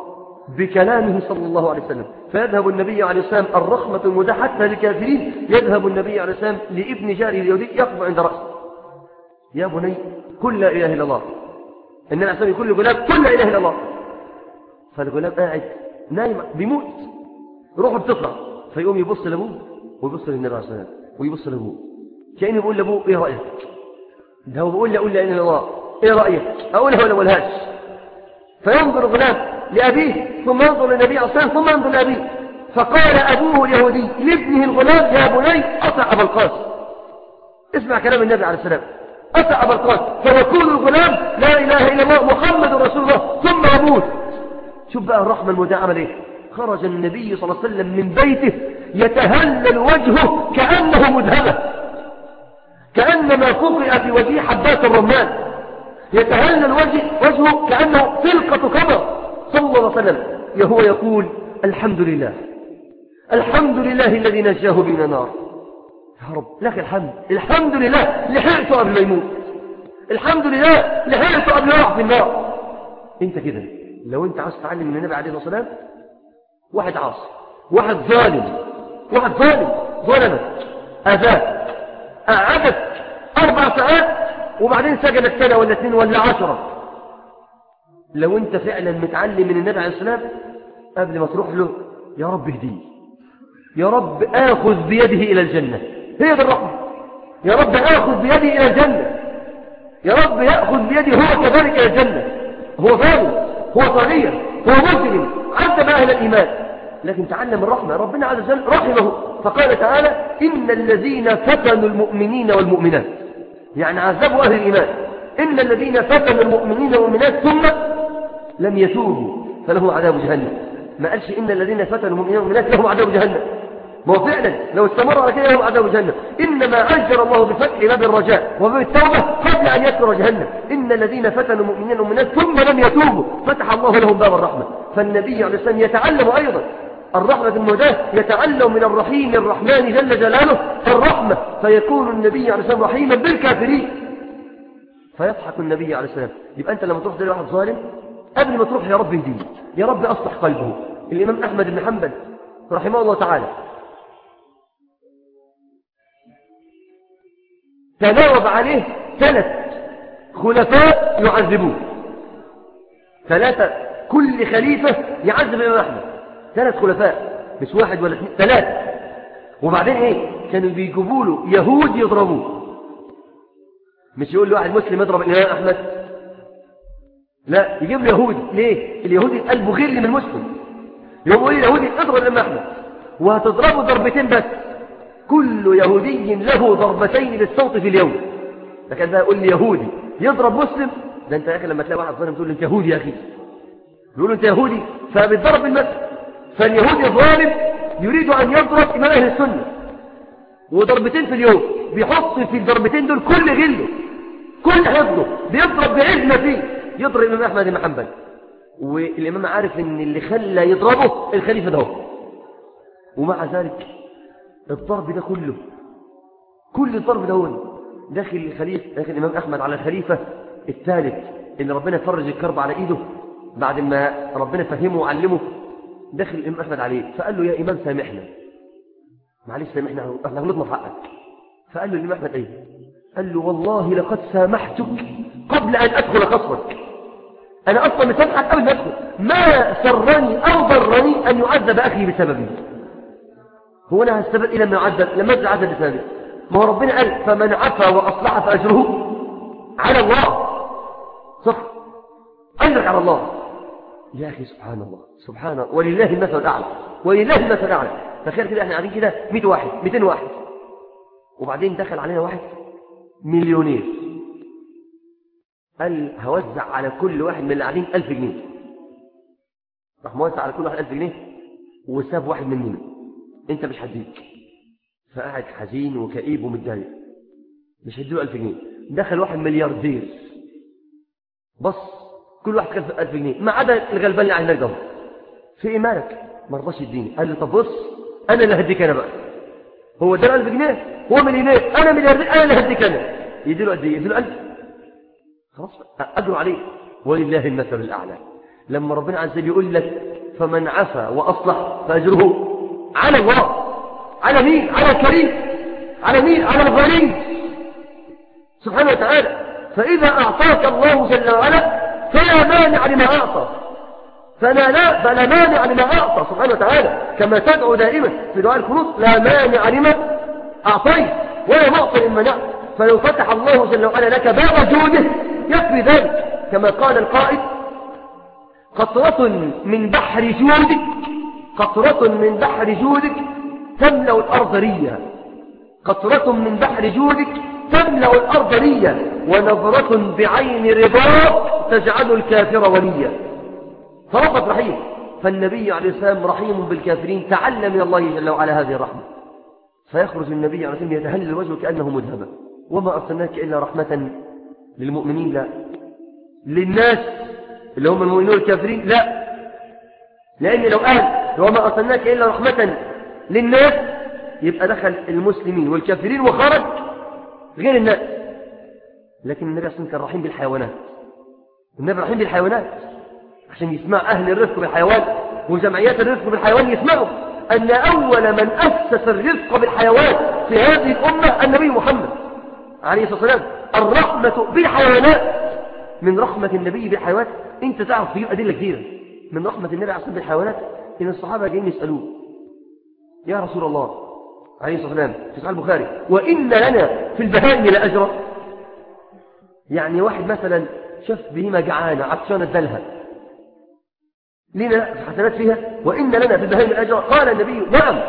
Speaker 1: بكلامه صلى الله عليه وسلم. فيذهب النبي عليه السلام الرحمة المدى حتى للكافرين. يذهب النبي عليه السلام لابن جاره اليهودي يقف عند رأسه. يا بني كل لا إله إلا الله. النبي عليه السلام يقول للغلام كل لا إله إلا الله. فالغلام قاعد نايم بيموت. روحه بتطلع. فيقوم يبص لأبوه ويبص للنبي عليه الصلاة ويبص لأبوه. كأنه بيقول لأبوه إيه رأيك؟ ده هو بيقول لي أقول لا إله إلا الله. إيه رأيك؟ أقولها ولا اقولهاش فينظر الغلام. لأبيه ثم ينظر للنبي عليه الصلاه ثم ينظر لابيه فقال أبوه اليهودي لابنه الغلام يا بني أطع أبا القاسم. اسمع كلام النبي عليه السلام. أطع أبا القاسم. فيقول الغلام لا إله إلا الله محمد رسول الله. ثم يموت. شوف بقى الرحمة المودعه عمل إيه خرج النبي صلى الله عليه وسلم من بيته يتهلل وجهه كأنه مذهبة. كأنما فقئ في وجه حبات الرمان. يتهلل وجه وجهه كأنه فلقة كبر صلى الله عليه وسلم وهو يقول الحمد لله. الحمد لله الذي نجاه من النار يا رب لك الحمد. الحمد لله لحقته قبل ما يموت. الحمد لله لحقته قبل ما يقع في النار. انت كده لو انت عايز تتعلم من النبي عليه الصلاة والسلام واحد عاصي واحد ظالم واحد ظالم ظلمك أذاك قعدك أربع ساعات وبعدين سجنك سنة ولا اثنين ولا عشرة. لو أنت فعلا متعلم من النبي عليه السلام قبل ما تروح له يا رب اهديه. يا رب آخذ بيده إلى الجنة. هي دي الرحمة يا رب آخذ بيده إلى الجنة. يا رب يأخذ بيده هو كذلك إلى الجنة. هو ظالم هو طاغية هو مجرم عذب أهل الإيمان. لكن تعلم الرحمة ربنا عز وجل رحمه. فقال تعالى إن الذين فتنوا المؤمنين والمؤمنات. يعني عذبوا أهل الإيمان. إن الذين فتنوا المؤمنين والمؤمنات ثم لم يتوبوا فلهم عذاب جهنم. ما قالش إن الذين فتنوا المؤمنين والمؤمنات لهم عذاب جهنم. ما هو فعلا لو استمر على كده لهم عذاب جهنم. إنما عجل الله بفتح باب الرجاء وباب التوبة قبل أن يذكر جهنم. إن الذين فتنوا المؤمنين والمؤمنات ثم لم يتوبوا فتح الله لهم باب الرحمة. فالنبي عليه السلام يتعلم أيضا. الرحمة المهداة يتعلم من الرحيم الرحمن جل جلاله الرحمة. فيكون النبي عليه السلام رحيما بالكافرين. فيضحك النبي عليه السلام يبقى أنت لما تروح ده واحد ظالم قبل ما تروح يا رب اهديه يا رب أصلح قلبه. الإمام أحمد بن حنبل رحمه الله تعالى. تناوب عليه ثلاث خلفاء يعذبوه ثلاثة كل خليفة يعذب الإمام أحمد. ثلاث خلفاء. مش واحد ولا اثنين ثلاثة وبعدين إيه؟ كانوا بيجيبوا له يهود يضربوه. مش يقول له واحد مسلم يضرب الإمام أحمد؟ لا يجيب له يهودي ليه؟ اليهودي قلبه غير من المسلم. يقول إيه اليهودي اضرب الإمام أحمد. وهتضربه ضربتين بس. كل يهودي له ضربتين بالصوت في اليوم. لكن ده يقول لي يهودي يضرب مسلم؟ ده انت يا أخي لما تلاقي واحد ظالم تقول له انت يهودي يا أخي. يقول له انت يهودي فبيتضرب بالمسجد فاليهودي الظالم يريد أن يضرب إمام أهل السنة. وضربتين في اليوم. بيحط في الضربتين دول كل غله. كل حفظه. بيضرب بعزمة فيه. يضرب الإمام أحمد بن حنبل. والإمام عارف إن اللي خلى يضربه الخليفة ده ومع ذلك الضرب ده كله كل الضرب ده داخل الخليفة داخل الإمام أحمد على الخليفة الثالث اللي ربنا فرج الكرب على إيده بعد ما ربنا فهمه وعلمه داخل الإمام أحمد عليه. فقال له يا إمام سامحنا. معلش سامحنا إحنا غلطنا في حقك. فقال له الإمام أحمد إيه؟ قال له والله لقد سامحتك قبل أن أدخل قصرك. أنا أصلا مسامحك قبل ما أدخل ما سرني أو ضرني أن يعذب أخي بسببي هو أنا هستفد إلى ما يعذب لما يعذب بسببي ما هو ربنا قال فمن عفا وأصلح فأجره على الله. صح. أجرك على الله. يا أخي سبحان الله. سبحان الله. ولله المثل الأعلى. ولله المثل الأعلى. تخيل كده إحنا قاعدين كده 100 واحد 200 واحد. وبعدين دخل علينا واحد مليونير. قال هوزع على كل واحد من اللي قاعدين 1000 جنيه. راح موزع على كل واحد 1000 جنيه وساب واحد مننا أنت مش هديك. فقعد حزين وكئيب ومتضايق. مش هديله 1000 جنيه. دخل واحد ملياردير. بص كل واحد كان 1000 جنيه. ما عدا الغلبان اللي هناك ده في إيه مالك ما رضاش يديني. قال لي طب بص أنا اللي هديك أنا بقى. هو ده 1000 جنيه؟ هو مليونير. أنا ملياردير أنا اللي هديك أنا. يديله قد إيه؟ يديله 1000 خلاص؟ اجروا عليه ولله المثل الأعلى. لما ربنا عز وجل يقول لك فمن عفا وأصلح فأجره على الله. على مين؟ على الكريم. على مين؟ على الغني. سبحانه وتعالى. فإذا أعطاك الله جل وعلا فلا مانع لما أعطى. فلا لا فلا مانع لما أعطى. سبحانه وتعالى. كما تدعو دائما في دعاء الخلوص لا مانع لما أعطيت ولا معطي لما نعم فلو فتح الله جل وعلا لك باب جوده يكفي ذلك كما قال القائد قطرة من بحر جودك قطرة من بحر جودك تملأ الأرض ريا. قطرة من بحر جودك تملأ الأرض ريا ونظرة بعين رضا تجعل الكافر وليا. فربط رحيم فالنبي عليه السلام رحيم بالكافرين تعلم من الله جل وعلا هذه الرحمة. فيخرج النبي عليه السلام يتهلل وجهه كأنه مذهبا. وما أرسلناك إلا رحمة للمؤمنين لا. للناس اللي هم المؤمنون الكافرين لا. لأن لو قال وما أرسلناك إلا رحمة للناس يبقى دخل المسلمين والكافرين وخرج غير الناس. لكن النبي عليه وسلم كان رحيم بالحيوانات. النبي رحيم بالحيوانات. عشان يسمع أهل الرفق بالحيوان وجمعيات الرفق بالحيوان يسمعوا أن أول من أسس الرفق بالحيوان في هذه الأمة النبي محمد. عليه الصلاة والسلام الرحمة بالحيوانات. من رحمة النبي بالحيوانات. انت تعرف فيه أدلة كثيرة. من رحمة النبي عليه الصلاة بالحيوانات إن الصحابة جايين يسألوه يا رسول الله عليه الصلاة والسلام في صحيح البخاري وإن لنا في البهائم لأجرا يعني واحد مثلا شاف بهيمة جعانة عطشانة دلها. لنا حسنات فيها؟ وإن لنا في البهائم لأجرا قال النبي نعم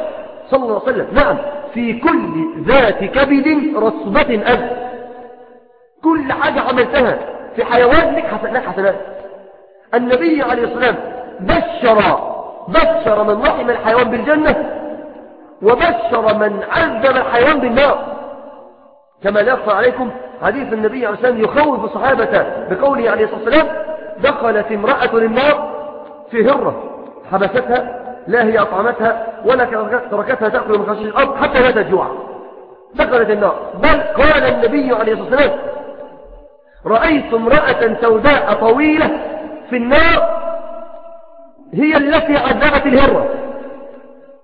Speaker 1: صلى الله عليه وسلم نعم. في كل ذات كبد رصبة أب. كل حاجة عملتها في حيوان لك حسنات. النبي عليه الصلاة بشر بشر من رحم الحيوان بالجنة وبشر من عذب الحيوان بالنار. كما يخفى عليكم حديث النبي عليه الصلاة يخوف الصحابة بقوله عليه الصلاة والسلام دخلت امرأة النار في هرة حبستها لا هي أطعمتها ولا تركتها تأكل من خشيش الأرض حتى لا تجوع. دخلت النار. بل قال النبي عليه الصلاة والسلام رأيت امرأة سوداء طويلة في النار هي التي عذبت الهرة.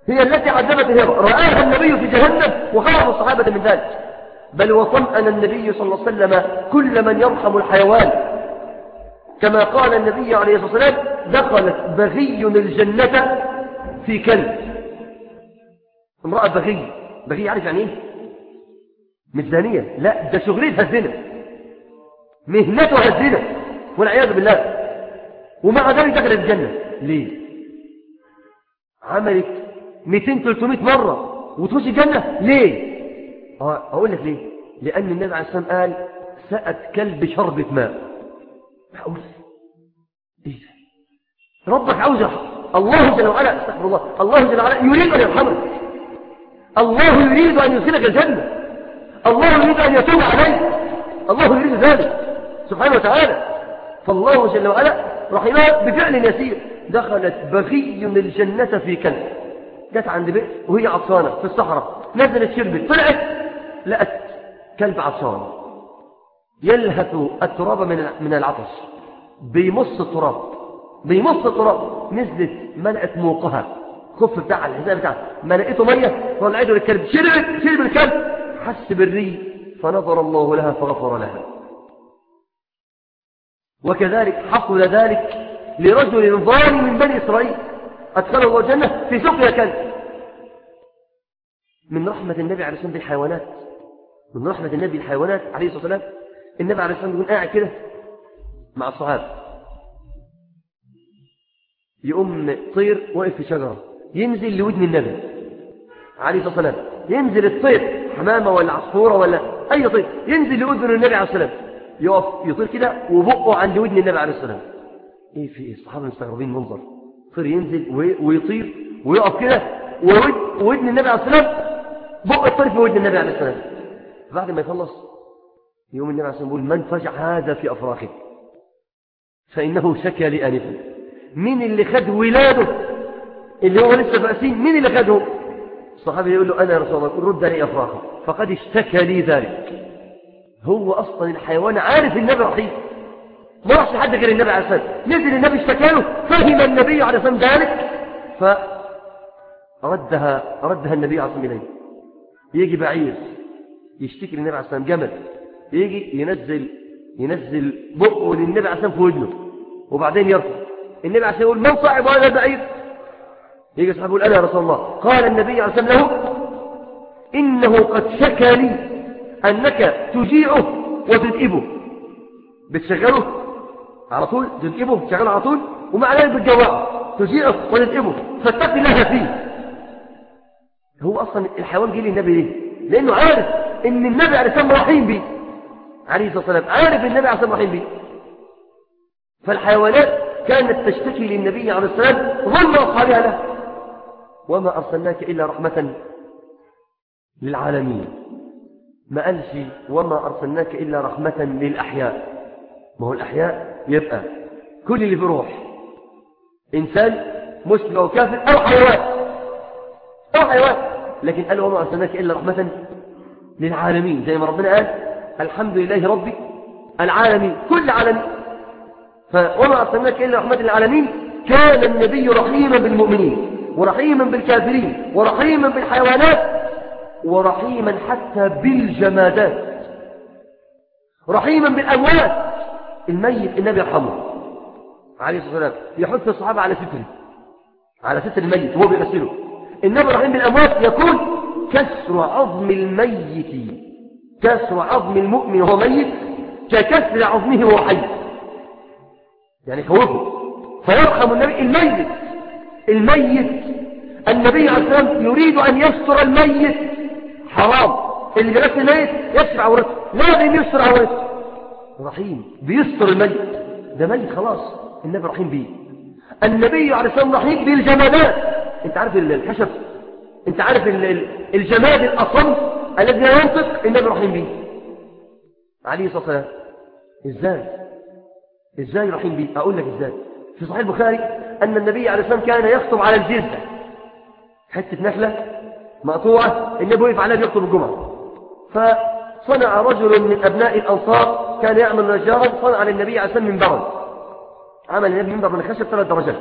Speaker 1: هي التي عذبت الهرة. رآها النبي في جهنم وخاف الصحابة من ذلك. بل وطمأن النبي صلى الله عليه وسلم كل من يرحم الحيوان. كما قال النبي عليه الصلاة والسلام دخلت بغي الجنة في كلب. امرأة بغي. بغي عارف يعني إيه؟ مش لا ده شغلتها الزنا. مهنتها الزنا. والعياذ بالله. ومع ذلك دخلت الجنة. ليه؟ عملت 200 300 مرة وتخش الجنة. ليه؟ أقول لك ليه. لأن النبي عليه الصلاة والسلام قال سأت كلب شربة ماء. معقول؟ إيه ربك عاوز يرحم. الله جل وعلا استغفر الله الله جل وعلا يريد أن يرحمك الله يريد أن يدخلك الجنة. الله يريد أن يتوب عليك. الله يريد ذلك. سبحانه وتعالى. فالله جل وعلا رحمها بفعل يسير. دخلت بغي الجنة في كلب. جت عند بئر وهي عطشانة في الصحراء. نزلت شربت طلعت لقت كلب عطشان يلهث التراب من من العطش. بيمص التراب. بيمص التراب نزلت ملأت موقها خف بتاع الحزام بتاعها ما لقيته ميه طلعته للكلب شرب شرب الكلب حس بالري فنظر الله لها فغفر لها. وكذلك حصل ذلك لرجل ظالم من بني إسرائيل. أدخله الله الجنة في سقيا كلب. من رحمة النبي عليه الصلاة والسلام بالحيوانات. من رحمة النبي بالحيوانات عليه الصلاة والسلام. النبي عليه الصلاة والسلام يكون قاعد كده مع الصحابة. يقوم طير واقف في شجرة ينزل لودن النبي عليه الصلاة والسلام ينزل الطير حمامة ولا عصفورة ولا أي طير ينزل لودن النبي عليه الصلاة والسلام يقف يطير كده وبقه عند ودن النبي عليه الصلاة والسلام. إيه في إيه؟ الصحابة مستغربين منظر. طير ينزل ويطير ويقف كده وودن النبي عليه الصلاة والسلام بق الطير في ودن النبي عليه الصلاة والسلام. بعد ما يخلص يوم النبي عليه الصلاة والسلام يقول من فجع هذا في أفراخه فإنه شكى لآنفا مين اللي خد ولاده؟ اللي هو لسه بأسين مين اللي خده الصحابي يقول له أنا يا رسول الله رد لي أفراخه فقد اشتكى لي ذلك. هو أصلا الحيوان عارف النبي رحيم. ما راحش لحد غير النبي عليه الصلاة نزل النبي اشتكى له فهم النبي عليه الصلاة ذلك. فردها ردها النبي عليه الصلاة والسلام يجي بعير يشتكي للنبي عليه الصلاة جمل. يجي ينزل ينزل بقه للنبي عليه الصلاة في ودنه وبعدين يرفع. النبي والسلام يقول من صاحب هذا البعير؟ يجي صاحبه يقول أنا يا رسول الله. قال النبي عليه والسلام له إنه قد شكى لي أنك تجيعه وتدئبه بتشغله على طول تدئبه تشغله على طول ومع ذلك بتجوعه تجيعه وتدئبه فاتق الله فيه. هو أصلا الحيوان جه للنبي ليه؟ لأنه عارف إن النبي عليه الصلاة رحيم بيه. عليه الصلاة والسلام عارف النبي عليه الصلاة رحيم بيه. فالحيوانات كانت تشتكي للنبي عليه والسلام ظن أصحابها له وما أرسلناك إلا رحمة للعالمين. ما قالش وما أرسلناك إلا رحمة للأحياء. ما هو الأحياء؟ يبقى كل اللي بروح إنسان مسلم أو كافر أو حيوان. أو حيوان. لكن قال وما أرسلناك إلا رحمة للعالمين. زي ما ربنا قال الحمد لله ربي العالمين. كل عالمين. فوما أرسلناك إلا رحمة للعالمين. كان النبي رحيما بالمؤمنين ورحيما بالكافرين ورحيما بالحيوانات ورحيما حتى بالجمادات. رحيما بالأموات. الميت النبي يرحمه. عليه الصلاة والسلام. يحث الصحابة على ستره على ستر الميت وهو بيغسله. النبي رحيم بالأموات يقول كسر عظم الميت. كسر عظم المؤمن وهو ميت ككسر عظمه وهو حي. يعني خوفه فيرحم النبي الميت الميت. النبي عليه والسلام يريد أن يستر الميت. حرام. اللي جلس الميت يستر عورته لازم يستر عورته رحيم. بيستر الميت. ده ميت خلاص. النبي رحيم بيه. النبي عليه والسلام رحيم بالجمادات انت عارف الكشف؟ انت عارف الجماد الأصم الذي لا ينطق؟ النبي رحيم بيه. عليه الصلاة والسلام. إزاي؟ إزاي رحيم بيه أقول لك إزاي. في صحيح البخاري أن النبي عليه الصلاة والسلام كان يخطب على الجزة حتة نخلة مقطوعة النبي وقف عليها بيخطب الجمعة. فصنع رجل من أبناء الأنصار كان يعمل نجارا صنع للنبي عليه الصلاة والسلام منبرا. عمل النبي منبر من الخشب ثلاث درجات.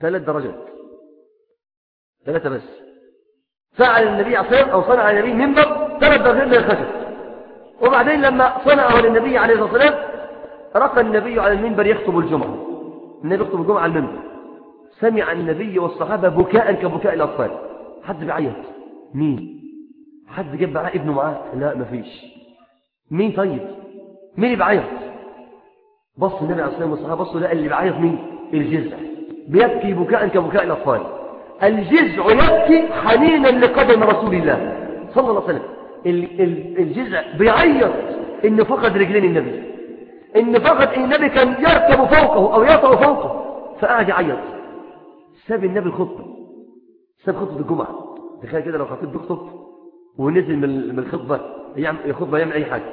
Speaker 1: ثلاث درجات. ثلاثة بس. فعل النبي عليه الصلاة أو صنع النبي منبر ثلاث درجات من الخشب وبعدين لما صنعه للنبي عليه الصلاة والسلام رقى النبي على المنبر يخطب الجمعة. النبي يخطب الجمعة على المنبر. سمع النبي والصحابة بكاء كبكاء الأطفال. حد بيعيط مين؟ حد جاب معاه ابنه معاه؟ لا مفيش مين طيب؟ مين اللي بيعيط بص النبي عليه الصلاة والسلام بصوا لقى اللي بيعيط مين؟ الجزع. بيبكي بكاء كبكاء الأطفال. الجزع يبكي حنينا لقدم رسول الله صلى الله عليه وسلم. الجزع بيعيط إنه فقد رجلين النبي. إن فقد النبي كان يركب فوقه أو يطأ فوقه فقعد يعيط ساب النبي الخطبة ساب خطبة الجمعة. تخيل كده لو خطيب بيخطب ونزل من الخطبة يعمل الخطبة يعمل أي حاجة.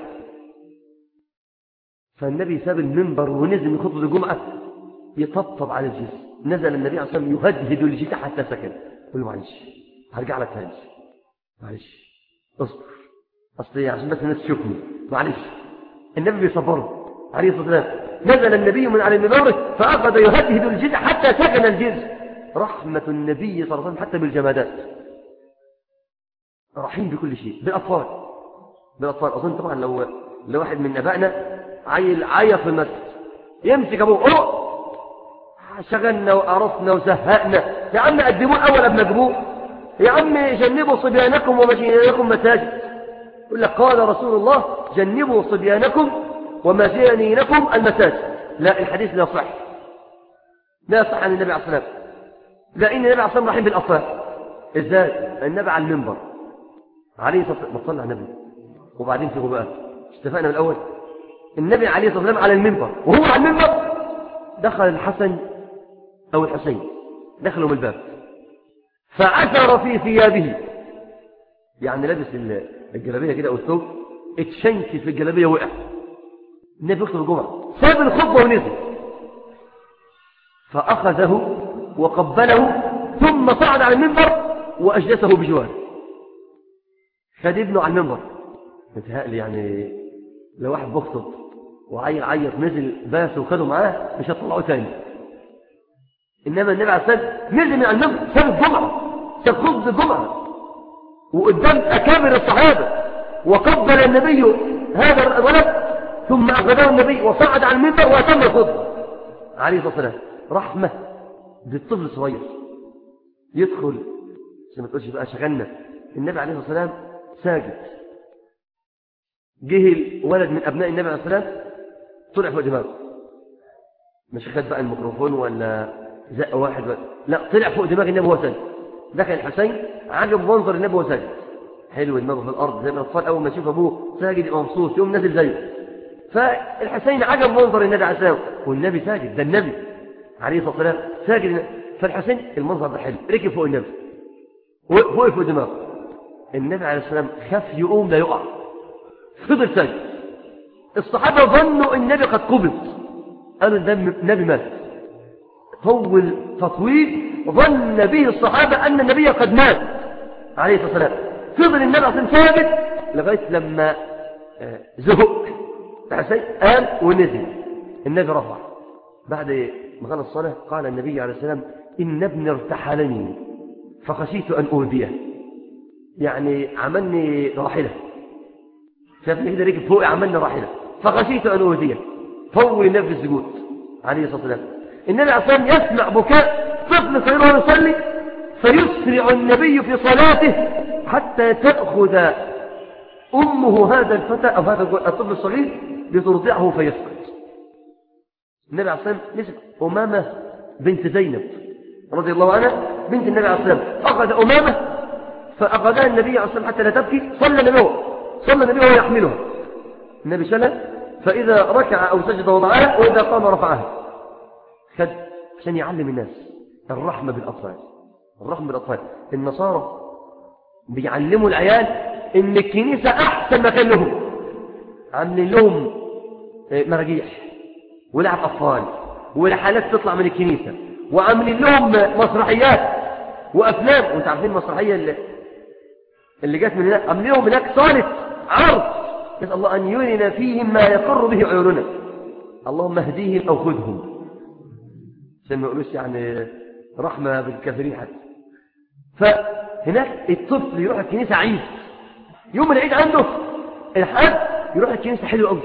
Speaker 1: فالنبي ساب المنبر ونزل من خطبة الجمعة يطبطب على الجسم. نزل النبي عليه الصلاة والسلام يهدهد الجسم حتى سكن. قل له معلش هرجع لك ثاني معلش اصبر. أصل عشان بس الناس تشوفني. معلش. النبي بيصبره. عليه الصلاة والسلام. نزل النبي من على المنبر فأخذ يهدهد الجزء حتى سكن الجزء رحمة النبي صلى الله عليه وسلم حتى بالجمادات. رحيم بكل شيء بالأطفال. بالأطفال. أظن طبعا لو لو واحد من أبائنا عيل عيط في المسجد يمسك أبوه أوه! شغلنا وقرصنا وزهقنا. يا عم قدموه أول قبل جابوه يا عم جنبوا صبيانكم ومجانينكم مساجد يقول لك قال رسول الله جنبوا صبيانكم ومجانينكم المساجد. لا الحديث لا صح. لا صح عن النبي عليه الصلاة والسلام. لأن النبي عليه الصلاة والسلام رحيم بالأطفال إزاي؟ النبي على المنبر. عليه الصلاة والسلام صلى على النبي. وبعدين في بقى اتفقنا من الأول؟ النبي عليه الصلاة والسلام على المنبر. وهو على المنبر. دخل الحسن أو الحسين. دخلوا من الباب. فعثر في ثيابه. يعني لابس الجلابية كده أو الثوب. اتشنك في الجلابية وقع. النبي يخطب الجمعة. ساب الخطبة ونزل. فأخذه وقبله ثم صعد على المنبر وأجلسه بجواره خد ابنه على المنبر. متهيألي يعني لو واحد بخطب وعيل عيط نزل باس وخده معاه مش هتطلعه تاني. إنما النبي عليه الصلاة نزل من على المنبر ساب الجمعة. ساب خطبة الجمعة. وقدام أكابر الصحابة وقبل النبي هذا الولد ثم أخذه النبي وصعد على المنبر وأتم الخطبة. عليه الصلاة والسلام. رحمة بالطفل الصغير. يدخل. عشان ما تقولش بقى شغلنا. النبي عليه الصلاة والسلام ساجد. جه ولد من أبناء النبي عليه الصلاة والسلام طلع فوق دماغه مش خد بقى الميكروفون ولا زق واحد بقى. لا طلع فوق دماغ النبي وهو ساجد. دخل الحسين عجب منظر النبي وهو ساجد. حلو دماغه في الأرض زي ما الأطفال أول ما يشوف أبوه ساجد يبقى مبسوط يوم نازل زيه. فالحسين عجب منظر النبي عليه والسلام والنبي ساجد ده النبي عليه الصلاة والسلام ساجد. فالحسين المنظر ده حلو ركب فوق النبي. وقف فوق دماغه. النبي عليه والسلام خاف يقوم لا يقع. فضل ساجد. الصحابة ظنوا النبي قد قبض. قالوا ده النبي مات. طول تطويل ظن به الصحابة أن النبي قد مات عليه الصلاة والسلام. فضل النبي عليه والسلام ثابت لغاية لما زهق. الحسين قام ونزل النبي رفع. بعد ما خلص الصلاة قال النبي عليه السلام إن ابني ارتحلني فخشيت أن أؤذيه يعني عملني راحلة. شافني كده ركب فوقي عملني راحلة. فخشيت أن أؤذيه طول النبي السجود عليه الصلاة والسلام. النبي عليه والسلام يسمع بكاء طفل صغير وهو يصلي فيسرع النبي في صلاته حتى تأخذ أمه هذا الفتى أو هذا الطفل الصغير لترضعه فيسكت. النبي عليه الصلاة والسلام مسك أمامة بنت زينب رضي الله عنها بنت النبي عليه الصلاة والسلام. أخذ أمامة فأخذها النبي عليه الصلاة والسلام حتى لا تبكي صلى النبي صلى النبي وهو يحملها. النبي شلل فإذا ركع أو سجد وضعها وإذا قام رفعها. خد عشان يعلم الناس الرحمة بالأطفال. الرحمة بالأطفال. النصارى بيعلموا العيال إن الكنيسة أحسن مكان لهم عاملين لهم مراجيح ولعب أطفال ورحلات تطلع من الكنيسة وعاملين لهم مسرحيات وأفلام. وأنت عارفين المسرحية اللي, اللي جات من هناك؟ عاملين لهم هناك صالة عرض. يسأل الله أن يرنا فيهم ما يقر به عيوننا. اللهم اهديهم أو خذهم. عشان ما يقولوش يعني رحمة بالكافرين حتى. فهناك الطفل يروح الكنيسة عيد. يوم العيد عنده الحد يروح الكنيسة حلو قوي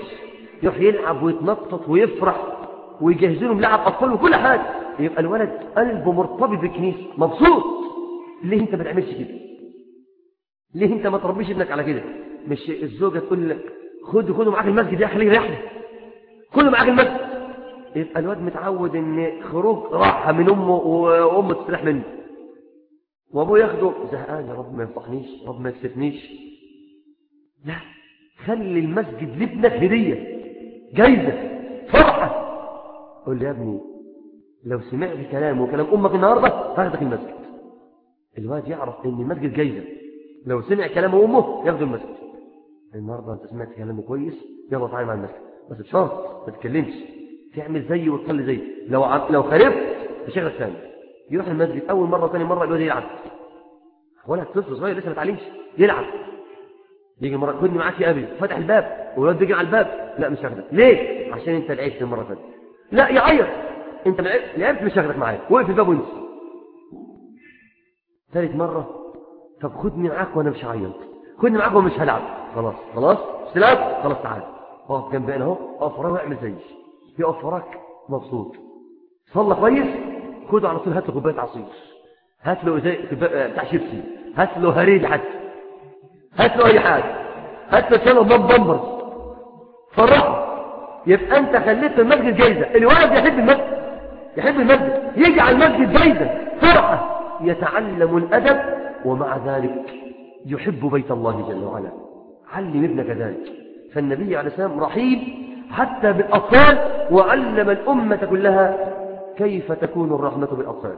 Speaker 1: يروح يلعب ويتنطط ويفرح ويجهزوا لهم لعب أطفال وكل حاجة. يبقى الولد قلبه مرتبط بالكنيسة. مبسوط. ليه أنت ما تعملش كده؟ ليه أنت ما تربيش ابنك على كده؟ مش الزوجة تقول لك خد خده معاك المسجد يا خليه رحلة خده معاك المسجد. يبقى الواد متعود إن خروج راحة من أمه وأمه تستريح منه. وأبوه ياخده زهقان يا رب ما ينصحنيش رب ما يكسفنيش. لا. خلي المسجد لابنك هدية. جايزة. فرحة. قول لي يا ابني لو سمعت كلام وكلام أمك النهاردة هاخدك المسجد. الواد يعرف إن المسجد جايزة. لو سمع كلام أمه ياخده المسجد. النهاردة أنت سمعت كلامه كويس يلا تعالى مع المسجد. بس بشرط ما تتكلمش. تعمل زي وتصلي زي. لو ع... لو خالفت تشغل ثاني يروح المسجد أول مرة ثاني مرة الواد يلعب. ولا طفل صغير لسه ما اتعلمش يلعب. يجي مرة خدني معاك يا أبي. فتح الباب. والواد بيجي على الباب. لا مش هاخدك ليه عشان أنت لعبت المره الثانية لا يعيط أنت لعبت مش هاخدك معايا. وقف الباب وانت. ثالث مرة. طب خدني معاك وأنا مش هعيط. خدني معاك وأنا مش هلعب. خلاص. خلاص؟ مش تلعب؟ خلاص تعال. أقف جنبي أنا أهو. أقف وراك وأعمل زيي يقف وراك. مبسوط. صلى كويس؟ خده على طول. هات له كوباية عصير. هات له زي بتاع شيبسي. هات له هريد حتى. هات له أي حاجة. هات له شنو؟ بام بامبرز فرحه يبقى أنت خليت المسجد جايزة. الولد يحب المسجد. يحب المسجد. يجي على المسجد جايزة. فرحة. يتعلم الأدب ومع ذلك يحب بيت الله جل وعلا. علم ابنك ذلك. فالنبي عليه السلام رحيم حتى بالأطفال وعلم الأمة كلها كيف تكون الرحمة بالأطفال.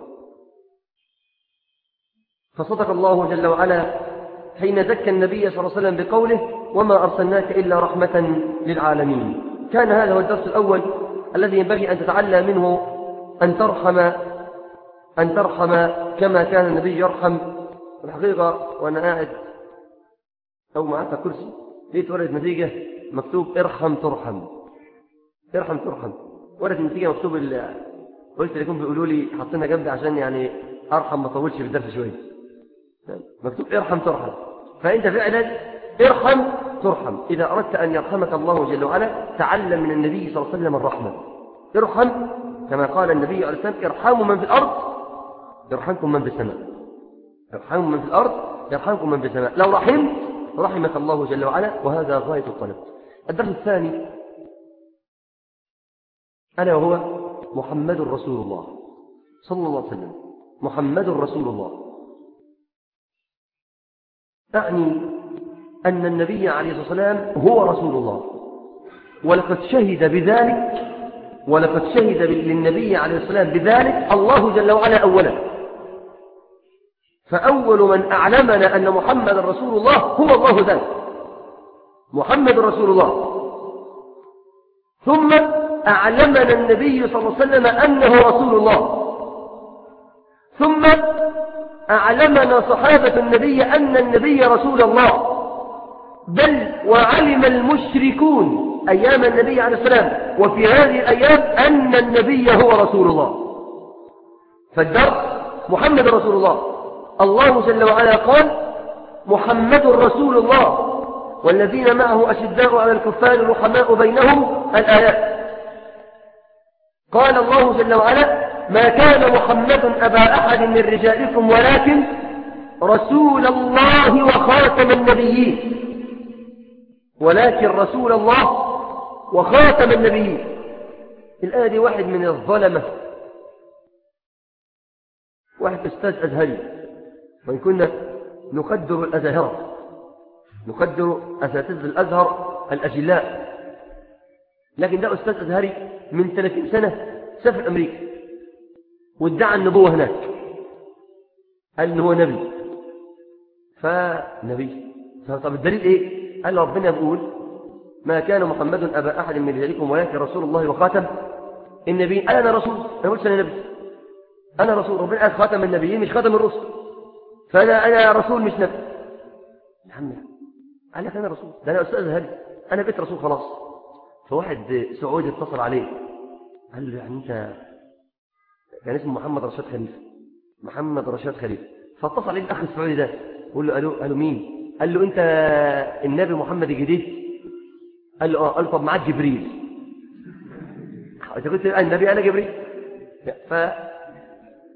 Speaker 1: فصدق الله جل وعلا حين زكى النبي صلى الله عليه وسلم بقوله وما أرسلناك إلا رحمة للعالمين. كان هذا هو الدرس الأول الذي ينبغي أن تتعلم منه أن ترحم أن ترحم كما كان النبي يرحم. الحقيقة وأنا قاعد أو معك كرسي ليه ولد نتيجة مكتوب ارحم ترحم. ارحم ترحم. ولد النتيجة مكتوب قلت لكم بيقولوا لي حطينا جنبي عشان يعني أرحم ما أطولش في الدرس شوية. مكتوب ارحم ترحم. فإنت فعلا ارحم ترحم. إذا أردت أن يرحمك الله جل وعلا تعلم من النبي صلى الله عليه وسلم الرحمة. ارحم كما قال النبي عليه الصلاة والسلام ارحموا من في الأرض يرحمكم من في السماء. ارحموا من في الأرض يرحمكم من في السماء. لو رحمت رحمك الله جل وعلا وهذا غاية الطلب. الدرس الثاني ألا وهو محمد رسول الله. صلى الله عليه وسلم. محمد رسول الله. أعني أن النبي عليه الصلاة والسلام هو رسول الله. ولقد شهد بذلك ولقد شهد للنبي عليه الصلاة والسلام بذلك الله جل وعلا أولا. فأول من أعلمنا أن محمد رسول الله هو الله ذلك. محمد رسول الله. ثم أعلمنا النبي صلى الله عليه وسلم أنه رسول الله. ثم أعلمنا صحابة النبي أن النبي رسول الله. بل وعلم المشركون أيام النبي عليه السلام. وفي هذه الأيام أن النبي هو رسول الله. فالدرس محمد رسول الله. الله جل وعلا قال محمد رسول الله. والذين معه أشداء على الكفار رحماء بينهم الآيات. قال الله جل وعلا ما كان محمد أبا أحد من رجالكم ولكن رسول الله وخاتم النبيين. ولكن رسول الله وخاتم النبيين. الآية دي واحد من الظلمة. واحد أستاذ أزهري. وإن كنا نقدر الأزهرة نقدر أساتذة الأزهر الأجلاء. لكن ده أستاذ أزهري من 30 سنة سافر أمريكا. وادعى النبوة هناك. قال إن هو نبي. فنبي. طب الدليل إيه؟ قال ربنا بيقول ما كان محمد أبا أحد من رجالكم ولكن رسول الله وخاتم النبي أنا رسول. أنا قلت أنا نبي. أنا رسول. ربنا قال خاتم النبيين مش خاتم الرسل. فأنا أنا رسول مش نبي. محمد قال لك أنا رسول. ده أنا أستاذ هدي أنا بيت رسول خلاص. فواحد سعودي اتصل عليه. قال له يعني أنت كان اسمه محمد رشاد خليفة محمد رشاد خليفة فاتصل عليه الأخ السعودي ده؟ قال له قالوا قالوا مين؟ قال له أنت النبي محمد الجديد؟ قال له آه قال له طب معاك جبريل. أنت قلت النبي أنا جبريل. ف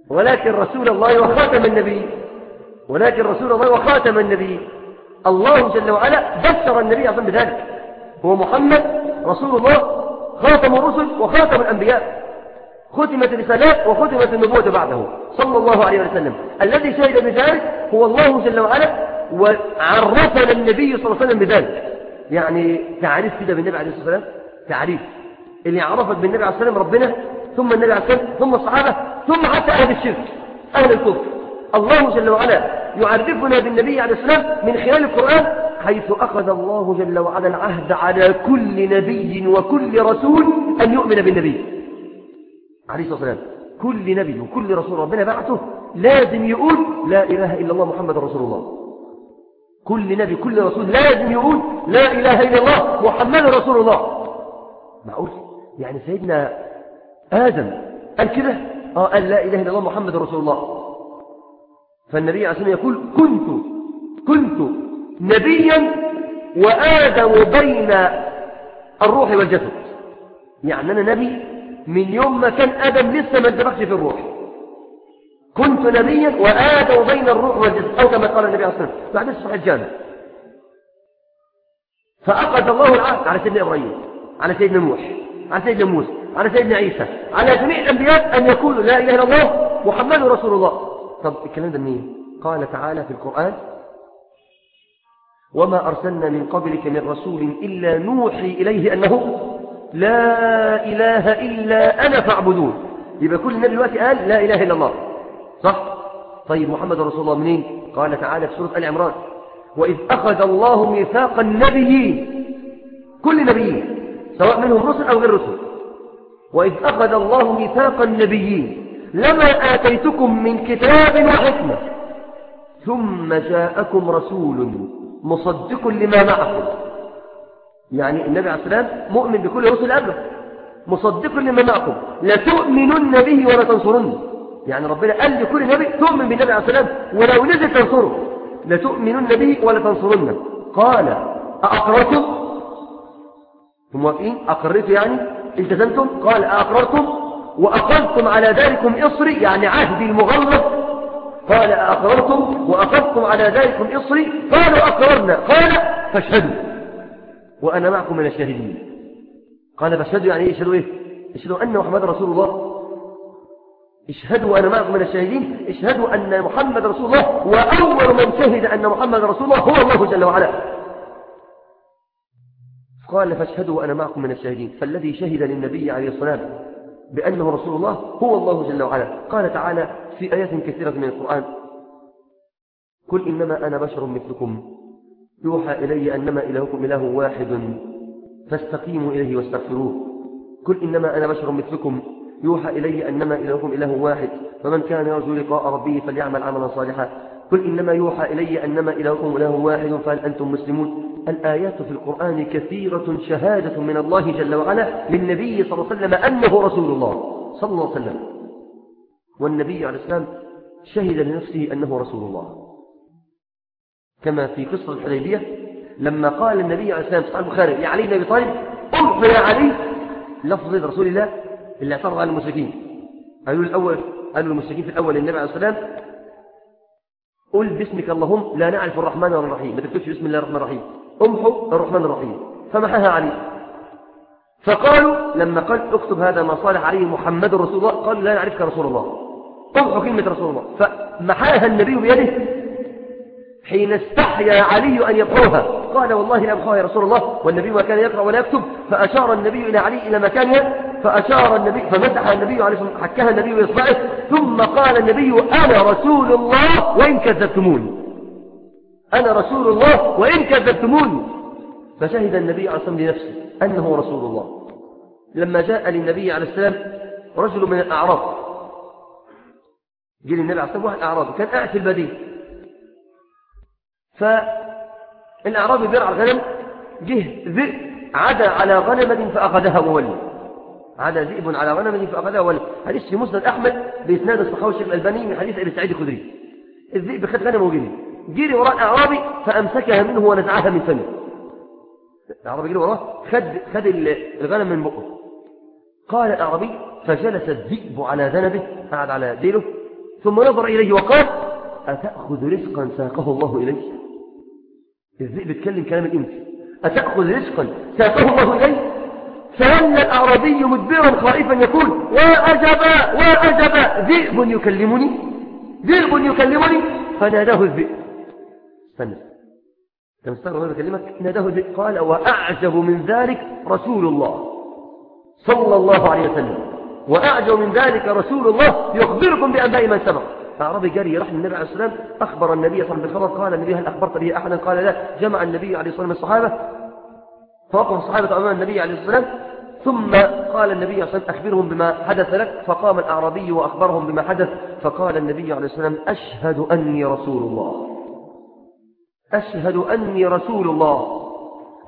Speaker 1: ولكن رسول الله وخاتم النبي. ولكن رسول الله وخاتم النبي. الله جل وعلا بشر النبي أصلا بذلك. هو محمد رسول الله خاتم الرسل وخاتم الأنبياء. ختمت الرسالات وختمت النبوة بعده. صلى الله عليه وسلم. الذي شهد بذلك هو الله جل وعلا وعرفنا النبي صلى الله عليه وسلم بذلك. يعني تعريف كده بالنبي عليه الصلاة والسلام. تعريف. اللي عرفت بالنبي عليه الصلاة والسلام ربنا ثم النبي عليه الصلاة والسلام ثم الصحابة ثم حتى أهل الشرك أهل الكفر. الله جل وعلا يعرفنا بالنبي عليه السلام من خلال القرآن حيث أخذ الله جل وعلا العهد على كل نبي وكل رسول أن يؤمن بالنبي. عليه الصلاة والسلام. كل نبي وكل رسول ربنا بعثه لازم يقول لا إله إلا الله محمد رسول الله. كل نبي كل رسول لازم يقول لا إله إلا الله محمد رسول الله. معقول؟ يعني سيدنا آدم قال كده؟ آه قال لا إله إلا الله محمد رسول الله. فالنبي عليه الصلاة يقول كنت كنت نبيا وآدم بين الروح والجسد. يعني أنا نبي من يوم ما كان آدم لسه ما انتبهش في الروح. كنت نبيا وآدم بين الروح والجسد أو كما قال النبي عليه الصلاة والسلام. بعد الصحيح الجامع فأقد الله العهد على سيدنا إبراهيم على سيدنا نوح على سيدنا موسى على سيدنا عيسى على جميع الأنبياء أن يقولوا لا إله إلا الله محمد رسول الله. طب الكلام ده منين؟ قال تعالى في القرآن وما أرسلنا من قبلك من رسول إلا نوحي إليه أنه لا إله إلا أنا فاعبدون. يبقى كل النبي دلوقتي قال لا إله إلا الله. صح؟ طيب محمد رسول الله منين؟ قال تعالى في سورة آل عمران. وإذ أخذ الله ميثاق النبيين كل نبيين سواء منهم رسل أو غير رسل. وإذ أخذ الله ميثاق النبيين لما آتيتكم من كتاب وحكمة ثم جاءكم رسول مصدق لما معكم. يعني النبي عليه السلام مؤمن بكل رسل قبله مصدق لما معكم. لتؤمنن به ولا تنصرنه يعني ربنا قال لكل نبي تؤمن بالنبي عليه السلام ولو نزل تنصره. لتؤمنن به ولا تنصرنه قال أأقررتم؟ ثم موافقين أقررتوا يعني التزمتم؟ قال أأقررتم وأخذتم على ذلكم إصري يعني عهدي المغلظ قال أقررتم وأخذتم على ذلكم إصري. قالوا أقررنا. قال فاشهدوا. وأنا معكم من الشاهدين. قال فاشهدوا يعني إيه؟ اشهدوا إيه؟ اشهدوا أن محمد رسول الله. اشهدوا وأنا معكم من الشاهدين. اشهدوا أن محمد رسول الله. وأول من شهد أن محمد رسول الله هو الله جل وعلا. قال فاشهدوا وأنا معكم من الشاهدين. فالذي شهد للنبي عليه الصلاة بأنه رسول الله هو الله جل وعلا. قال تعالى في آيات كثيرة من القرآن. قل إنما أنا بشر مثلكم. يوحى إلي أنما إلهكم إله واحد فاستقيموا إليه واستغفروه. قل إنما أنا بشر مثلكم. يوحى إلي أنما إلهكم إله واحد فمن كان يرجو لقاء ربه فليعمل عملا صالحا. قل إنما يوحى إلي أنما إلهكم إله واحد فهل أنتم مسلمون؟ الآيات في القرآن كثيرة شهادة من الله جل وعلا للنبي صلى الله عليه وسلم أنه رسول الله صلى الله عليه وسلم. والنبي عليه السلام شهد لنفسه أنه رسول الله. كما في قصة الحديبية لما قال النبي عليه السلام صحيح البخاري يا علي بن أبي طالب أرضى يا علي. لفظ رسول الله اللي اعترض على المشركين. قالوا الأول قالوا المشركين في الأول للنبي عليه السلام قل باسمك اللهم لا نعرف الرحمن الرحيم. ما تكتبش بسم الله الرحمن الرحيم. امحو الرحمن الرحيم. فمحاها علي. فقالوا لما قال اكتب هذا ما صالح عليه محمد رسول الله. قالوا لا نعرفك رسول الله. امحو كلمة رسول الله. فمحاها النبي بيده. حين استحيا علي أن يقرأها قال والله لا أبقاها يا رسول الله. والنبي ما كان يقرأ ولا يكتب. فأشار النبي إلى علي إلى مكانها. فأشار النبي فمسح النبي عليه الصلاة حكها النبي بإصبعه. ثم قال النبي أنا رسول الله وإن كذبتموني أنا رسول الله وإن كذبتموني فشهد النبي عليه الصلاة لنفسه أنه رسول الله. لما جاء للنبي عليه السلام رجل من الأعراب. جاء للنبي عليه السلام واحد أعرابي كان قاعد في البديل فالأعرابي بيرعى الغنم جه ذئب عدا على غنمة فأخذها مولي عدا ذئب على غنمة فأخذها مولي حديث في مسند أحمد بإسناد الصحاوي الألباني من حديث أبي سعيد الخدري. الذئب خد غنم وجري. جري وراء الأعرابي فأمسكها منه ونزعها من فمه. الأعرابي جري وراه خد, خد الغنم من بقه. قال الأعرابي فجلس الذئب على ذنبه قعد على ديله ثم نظر إليه وقال أتأخذ رزقا ساقه الله إليك؟ الذئب اتكلم كلام الإنس؟ أتأخذ رزقا؟ ساقه الله إليك فولى الأعرابي مدبرا خائفا يقول وأجبا وأجبا ذئب يكلمني ذئب يكلمني فناداه الذئب. استنى كم استغرب ما بكلمك ناداه الذئب. قال وأعجب من ذلك رسول الله صلى الله عليه وسلم. وأعجب من ذلك رسول الله يخبركم بأنباء من سبق. أعرابي جري راح النبي عليه الصلاة والسلام أخبر النبي صلى الله عليه وسلم قال النبي هل أخبرت به أحدا؟ قال لا. جمع النبي عليه الصلاة والسلام الصحابة فوقف الصحابة أمام النبي عليه الصلاة والسلام ثم قال النبي عليه الصلاة أخبرهم بما حدث لك. فقام الأعرابي وأخبرهم بما حدث فقال النبي عليه الصلاة والسلام أشهد أني رسول الله. أشهد أني رسول الله.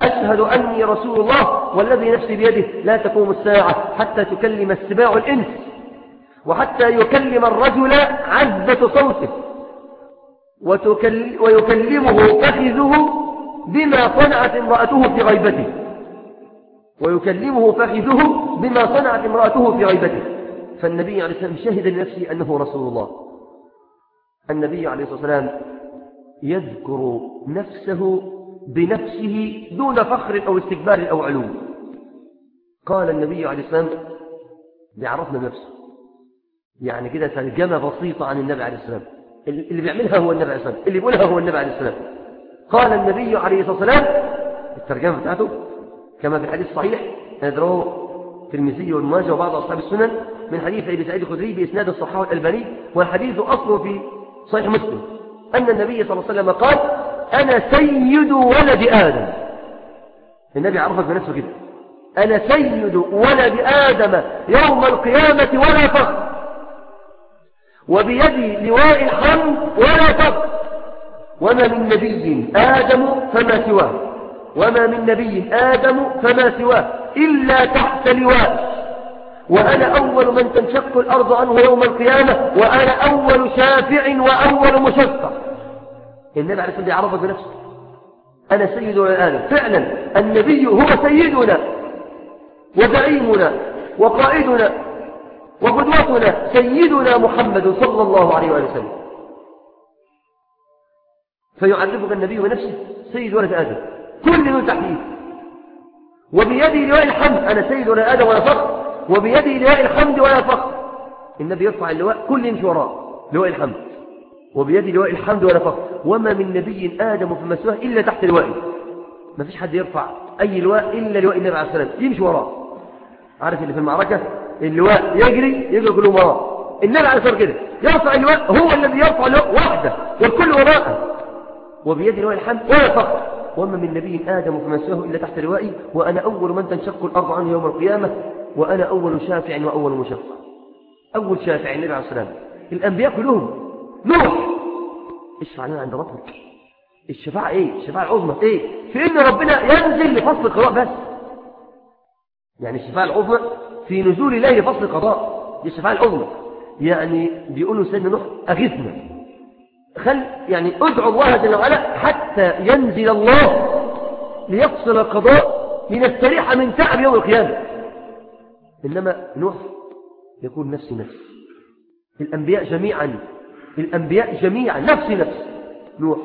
Speaker 1: أشهد أني رسول الله والذي نفسي بيده لا تقوم الساعة حتى تكلم السباع الإنس. وحتى يكلم الرجل عزة صوته. ويكلمه فخذه بما صنعت امرأته في غيبته. ويكلمه فخذه بما صنعت امرأته في غيبته. فالنبي عليه الصلاة والسلام شهد لنفسه أنه رسول الله. النبي عليه الصلاة والسلام يذكر نفسه بنفسه دون فخر أو استكبار أو علو. قال النبي عليه الصلاة والسلام بيعرفنا نفسه يعني كده ترجمة بسيطة عن النبي عليه السلام. اللي بيعملها هو النبي عليه السلام. اللي بيقولها هو النبي عليه السلام. قال النبي عليه الصلاة والسلام الترجمة بتاعته كما في الحديث الصحيح يدروه الترمذي والماجه وبعض أصحاب السنن من حديث أبي سعيد الخدري بإسناد الصحابة الألباني والحديث أصله في صحيح مسلم. أن النبي صلى الله عليه وسلم قال أنا سيد ولد آدم. النبي عرفك بنفسه كده. أنا سيد ولد آدم يوم القيامة ولا فخر. وبيدي لواء الحمد ولا فخر وما من نبي آدم فما سواه. وما من نبي آدم فما سواه. إلا تحت لواء. وأنا أول من تنشق الأرض عنه يوم القيامة وأنا أول شافع وأول مشفع النبي عليه الصلاة يعرفك بنفسه. أنا سيد آدم فعلا النبي هو سيدنا وزعيمنا وقائدنا وقدوتنا سيدنا محمد صلى الله عليه وسلم. فيعرفك النبي بنفسه سيد ولد آدم. كل ذو تحديد. وبيدي لواء الحمد أنا سيد ولد آدم ولا فخر. وبيدي لواء الحمد ولا فخر. النبي يرفع اللواء كل يمشي وراه لواء الحمد. وبيدي لواء الحمد ولا فخر. وما من نبي آدم في مسواه إلا تحت لوائه. ما فيش حد يرفع أي لواء إلا لواء النبي عليه السلام يمشي وراه عارف اللي في المعركة؟ اللواء يجري يجري كلهم وراه النبي عليه الصلاة كده. يرفع اللواء هو الذي يرفع اللواء وحده والكل وراءه. وبيد لواء الحمد ولا فخر وما من نبي آدم في مسواه إلا تحت لوائي وأنا أول من تنشق الأرض عنه يوم القيامة. وأنا أول شافع وأول مشفع أول شافع النبي عليه السلام الأنبياء كلهم. نوح. اشفع لنا عند ربك. الشفاعة إيه؟ الشفاعة العظمى إيه؟ في ان ربنا ينزل لفصل القضاء بس. يعني الشفاعة العظمى في نزول الله لفصل القضاء. دي الشفاعة العظمى يعني بيقولوا سيدنا نوح أغثنا. خل يعني ادعو الله جل وعلا حتى ينزل الله ليفصل القضاء لنستريح من تعب يوم القيامة. إنما نوح يقول نفسي نفسي الأنبياء جميعا الأنبياء جميعا نفس نفس. نوح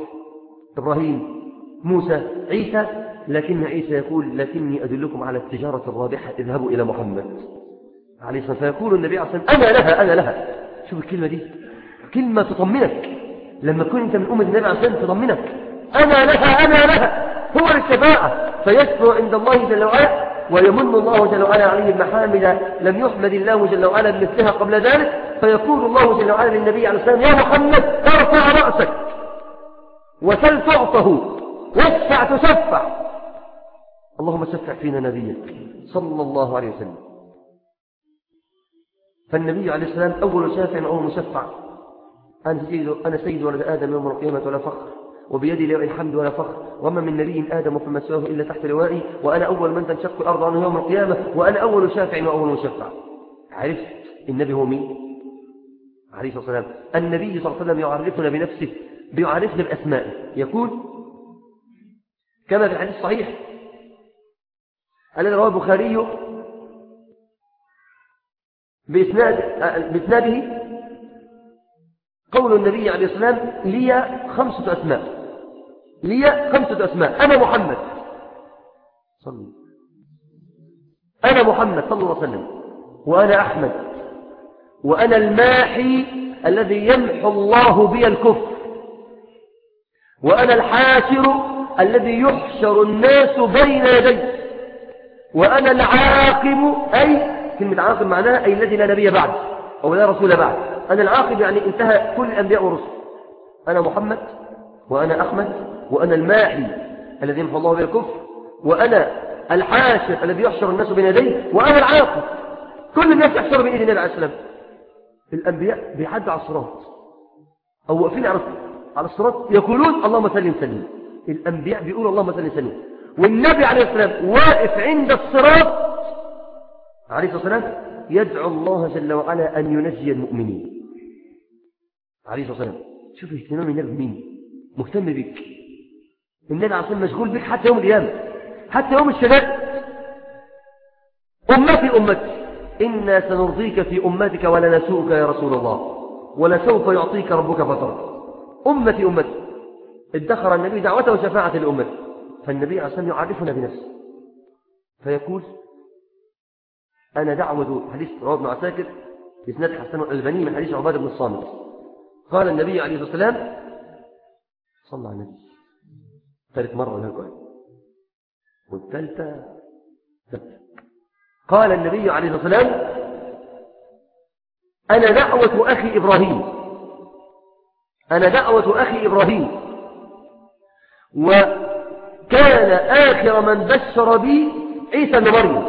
Speaker 1: إبراهيم موسى عيسى لكن عيسى يقول لكني أدلكم على التجارة الرابحة اذهبوا إلى محمد. عليه الصلاة والسلام فيقول النبي عليه الصلاة والسلام أنا لها أنا لها. شوف الكلمة دي. كلمة تطمنك. لما تكون أنت من أمة النبي عليه الصلاة والسلام تطمنك. أنا لها أنا لها. هو الشفاعة فيشفع عند الله جل وعلا ويمن الله جل وعلا عليه بمحامد لم يحمد الله جل وعلا بمثلها قبل ذلك. فيقول الله جل وعلا للنبي عليه السلام يا محمد ارفع رأسك. وسل تعطه. واشفع تشفع. اللهم شفع فينا نبيك صلى الله عليه وسلم. فالنبي عليه السلام أول شافع أول مشفع. أنا سيد, أنا سيد ولد آدم يوم القيامة ولا فخر وبيدي لواء الحمد ولا فخر. وما من نبي آدم في مسواه إلا تحت لوائي وأنا أول من تنشق الأرض عنه يوم القيامة وأنا أول شافع وأول مشفع. عرفت النبي هو مين؟ عليه الصلاة والسلام. النبي صلى الله عليه وسلم يعرفنا بنفسه بيعرفنا بأسمائه. يقول كما في الحديث الصحيح الذي رواه البخاري بإسناد بإسناده قول النبي عليه الصلاة والسلام لي خمسة أسماء. لي خمسة أسماء. أنا محمد. صلى أنا محمد صلى الله عليه وسلم. وأنا أحمد. وأنا الماحي الذي يمحو الله بي الكفر. وأنا الحاشر الذي يحشر الناس بين يدي. وأنا العاقب أي كلمة عاقب معناها أي الذي لا نبي بعد أو لا رسول بعد. أنا العاقب يعني انتهى كل الأنبياء والرسل أنا محمد وأنا أحمد وأنا الماحي الذي يمحو الله به الكفر وأنا الحاشر الذي يحشر الناس بين يديه وأنا العاقب. كل الناس يحشر بإيد النبي عليه السلام الأنبياء بيعدوا على الصراط أو واقفين على الصراط يقولون اللهم سلم سلم الأنبياء بيقولوا اللهم سلم سلم والنبي عليه السلام واقف عند الصراط. عليه الصلاة والسلام يدعو الله جل وعلا أن ينجي المؤمنين. عليه الصلاة والسلام شوف اهتمام النبي بمين؟ مهتم بك. النبي عليه الصلاة مشغول بك حتى يوم القيامة حتى يوم الشدائد أمتي أمتي إنا سنرضيك في أمتك ولا نسوءك يا رسول الله ولسوف يعطيك ربك فترة أمتي أمتي ادخر النبي دعوته وشفاعة لأمته فالنبي عليه الصلاة يعرفنا بنفسه. فيقول أنا دعوة حديث رواه ابن عساكر بإسناد حسن الألباني من حديث عبادة بن الصامت. قال النبي عليه الصلاة والسلام صلى على النبي. ثالث مرة له قال. والثالثة قال النبي عليه الصلاة والسلام أنا دعوة أخي إبراهيم. أنا دعوة أخي إبراهيم. وكان آخر من بشر بي عيسى بن مريم.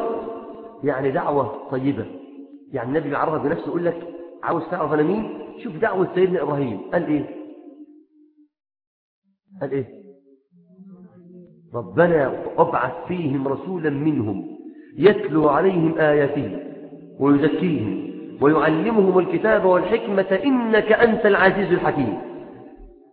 Speaker 1: يعني دعوة طيبة. يعني النبي بيعرف بنفسه يقول لك عاوز تعرف أنا مين؟ شوف دعوة سيدنا إبراهيم. قال إيه؟ قال إيه؟ ربنا أبعث فيهم رسولا منهم يتلو عليهم آياته ويزكيهم ويعلمهم الكتاب والحكمة إنك أنت العزيز الحكيم.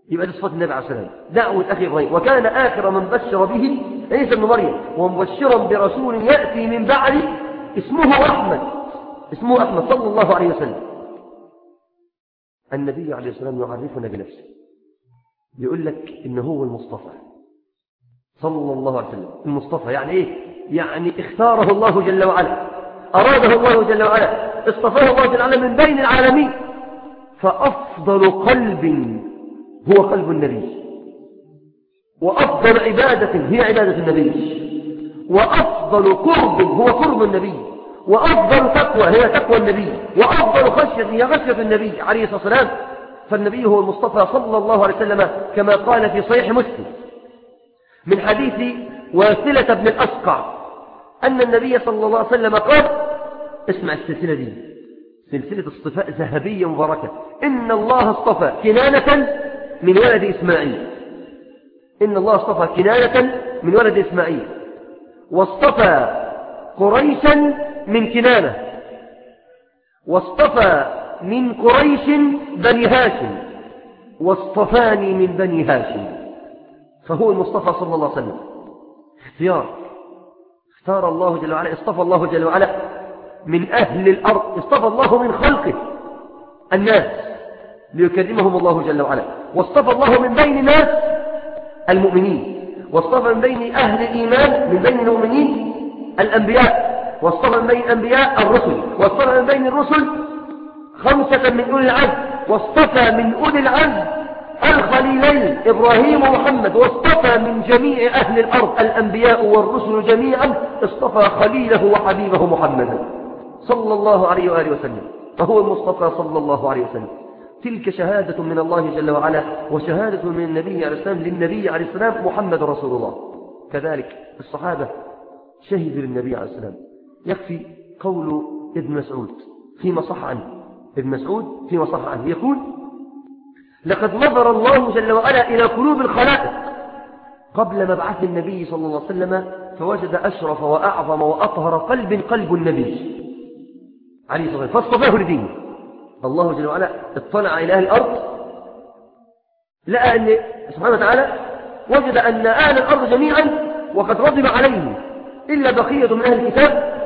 Speaker 1: يبقى دي صفات النبي عليه السلام دعوة أخي إبراهيم. وكان آخر من بشر به عيسى بن مريم. ومبشرا برسول يأتي من بعد اسمه أحمد. اسمه أحمد صلى الله عليه وسلم. النبي عليه السلام يعرفنا بنفسه. يقول لك إن هو المصطفى. صلى الله عليه وسلم. المصطفى يعني إيه؟ يعني اختاره الله جل وعلا. أراده الله جل وعلا. اصطفاه الله جل وعلا من بين العالمين. فأفضل قلب هو قلب النبي. وأفضل عبادة هي عبادة النبي. وأفضل قرب هو قرب النبي. وأفضل تقوى هي تقوى النبي. وأفضل خشية هي خشية النبي عليه الصلاة والسلام. فالنبي هو المصطفى صلى الله عليه وسلم كما قال في صحيح مسلم. من حديث واثلة بن الأسقع أن النبي صلى الله عليه وسلم قال اسمع السلسلة دي. سلسلة اصطفاء ذهبية مباركة. إن الله اصطفى كنانة من ولد إسماعيل. إن الله اصطفى كنانة من ولد إسماعيل. واصطفى قريشا من كنانة. واصطفى من قريش بني هاشم. واصطفاني من بني هاشم. فهو المصطفى صلى الله عليه وسلم. اختيار. اختار الله جل وعلا اصطفى الله جل وعلا من أهل الأرض. اصطفى الله من خلقه. الناس. ليكرمهم الله جل وعلا. واصطفى الله من بين الناس المؤمنين واصطفى من بين أهل الإيمان من بين المؤمنين الأنبياء واصطفى من بين الأنبياء الرسل واصطفى من بين الرسل خمسة من أولي العزم واصطفى من أولي العزم الخليلين إبراهيم ومحمد واصطفى من جميع أهل الأرض الأنبياء والرسل جميعا اصطفى خليله وحبيبه محمدا صلى الله عليه وآله وسلم فهو المصطفى صلى الله عليه وسلم. تلك شهادة من الله جل وعلا وشهادة من النبي عليه السلام للنبي عليه السلام محمد رسول الله. كذلك الصحابة شهدوا للنبي عليه السلام. يكفي قول ابن مسعود فيما صح عنه. ابن مسعود فيما صح عنه. يقول لقد نظر الله جل وعلا إلى قلوب الخلائق قبل مبعث النبي صلى الله عليه وسلم فوجد أشرف وأعظم وأطهر قلب قلب النبي عليه الصلاة والسلام. فاصطفاه لدينه. الله جل وعلا اطلع إلى أهل الأرض لقى أن سبحانه وتعالى وجد أن أهل الأرض جميعا وقد غضب عليهم إلا بقية من أهل الكتاب.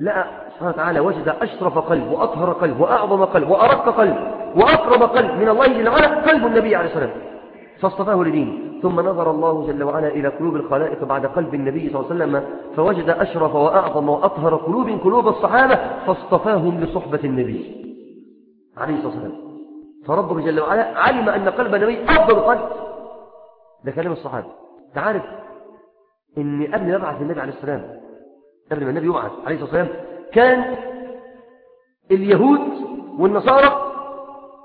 Speaker 1: لقى سبحانه وتعالى وجد أشرف قلب وأطهر قلب وأعظم قلب وأرق قلب وأقرب قلب من الله جل وعلا قلب النبي عليه الصلاة والسلام. فاصطفاه لدين ثم نظر الله جل وعلا إلى قلوب الخلائق بعد قلب النبي صلى الله عليه وسلم فوجد أشرف وأعظم وأطهر قلوب قلوب الصحابة فاصطفاهم لصحبة النبي. عليه الصلاة والسلام. فربه جل وعلا علم أن قلب النبي أفضل قلب. ده كلام الصحابة. تعرف إن قبل ما يبعث النبي عليه السلام قبل ما النبي يبعث عليه الصلاة والسلام كان اليهود والنصارى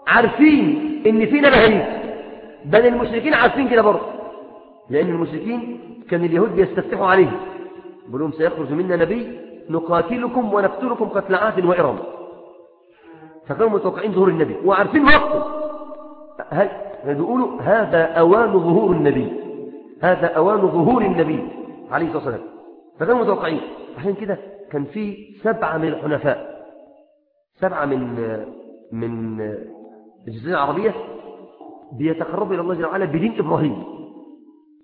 Speaker 1: عارفين إن في نبي هيجي بل المشركين عارفين كده برضه. لأن المشركين كان اليهود بيستفتحوا عليه لهم سيخرج منا نبي نقاتلكم ونقتلكم قتل عاد وإرم. فكانوا متوقعين ظهور النبي. وعارفين وقته. هل بيقولوا هذا أوان ظهور النبي. هذا أوان ظهور النبي عليه الصلاة والسلام. فكانوا متوقعين. عشان كده كان في سبعة من الحنفاء. سبعة من من الجزيرة العربية بيتقربوا إلى الله جل وعلا بدين إبراهيم.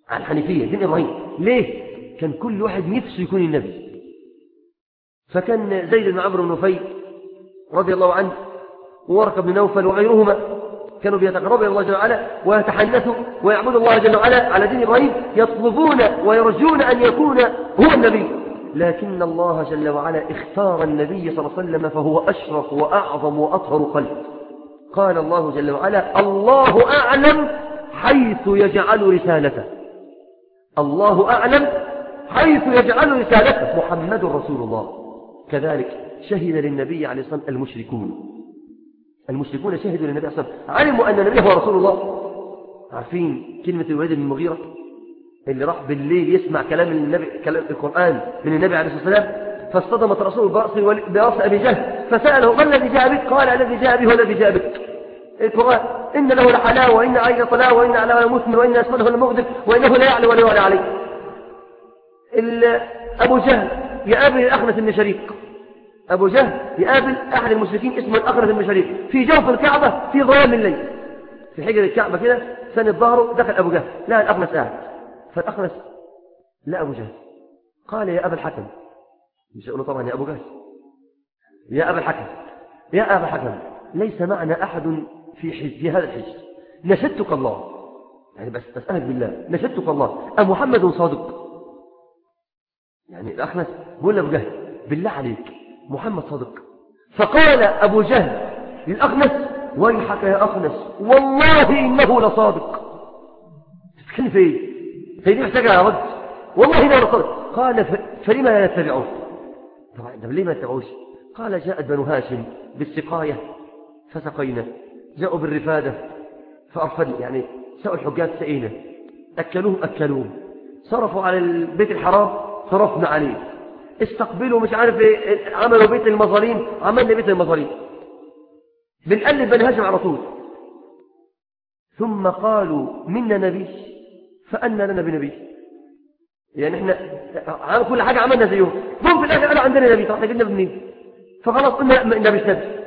Speaker 1: على الحنيفية دين إبراهيم. ليه؟ كان كل واحد نفسه يكون النبي. فكان زيد بن عمرو بن نفيل رضي الله عنه وورقة بن نوفل وغيرهما كانوا بيتقربوا إلى الله جل وعلا ويتحنثوا ويعبدوا الله جل وعلا على دين إبراهيم يطلبون ويرجون أن يكون هو النبي. لكن الله جل وعلا اختار النبي صلى الله عليه وسلم فهو أشرف وأعظم وأطهر قلب قال الله جل وعلا الله أعلم حيث يجعل رسالته. الله أعلم حيث يجعل رسالته. محمد رسول الله. كذلك شهد للنبي عليه الصلاة والسلام المشركون. المشركون شهدوا للنبي عليه الصلاة والسلام علموا أن النبي هو رسول الله. عارفين كلمة الوليد بن المغيرة؟ اللي راح بالليل يسمع كلام النبي كلام القرآن من النبي عليه الصلاة والسلام. فاصطدمت رسول برأس برأس أبي جهل. فسأله ما الذي جاء بك؟ قال الذي جاء به الذي جاء بك. القرآن إن له لحلاوة وإن عين طلاوة وإن على مثمر وإن أسفله لمغدر وإنه لا يعلى ولا يعلى عليه. أبو جهل يقابل الأخنس بن شريك. أبو جهل يقابل أحد المشركين اسمه الأخنس بن شريك في جوف الكعبة في ظلام الليل. في حجر الكعبة كده سند ظهره دخل أبو جهل لا الأخنس قاعد. فالأخنس لا أبو جهل. قال يا أبا الحكم مش أقول طبعا يا أبو جهل. يا أبا الحكم يا أبا الحكم ليس معنا أحد في حج في هذا الحج. نشدتك الله. يعني بس أسألك بالله نشدتك الله. أمحمد صادق؟ يعني الأخنس بقول أبو جهل بالله عليك. محمد صادق. فقال أبو جهل للأخنس ويحك يا أخنس والله إنه لصادق. تتكلم في إيه؟ هي دي محتاجة رد؟ والله إنه لصادق. قال فلما لا يتبعون طبعا ده ليه ما يتبعوش؟ قال جاءت بنو هاشم بالسقاية فسقينا جاءوا بالرفادة فأرفدنا يعني سأوا الحجاج سئينا أكلوهم أكلوهم صرفوا على البيت الحرام صرفنا عليه. استقبلوا مش عارف إيه عملوا بيت المظاليم عملنا بيت المظاليم. بنقلب بني هاشم على طول. ثم قالوا منا نبي فأنا لنا بنبي. يعني إحنا كل حاجة عملنا زيهم. هم في الآخر قالوا عندنا نبي طب إحنا جبنا منين؟ فخلاص قلنا النبي نبي.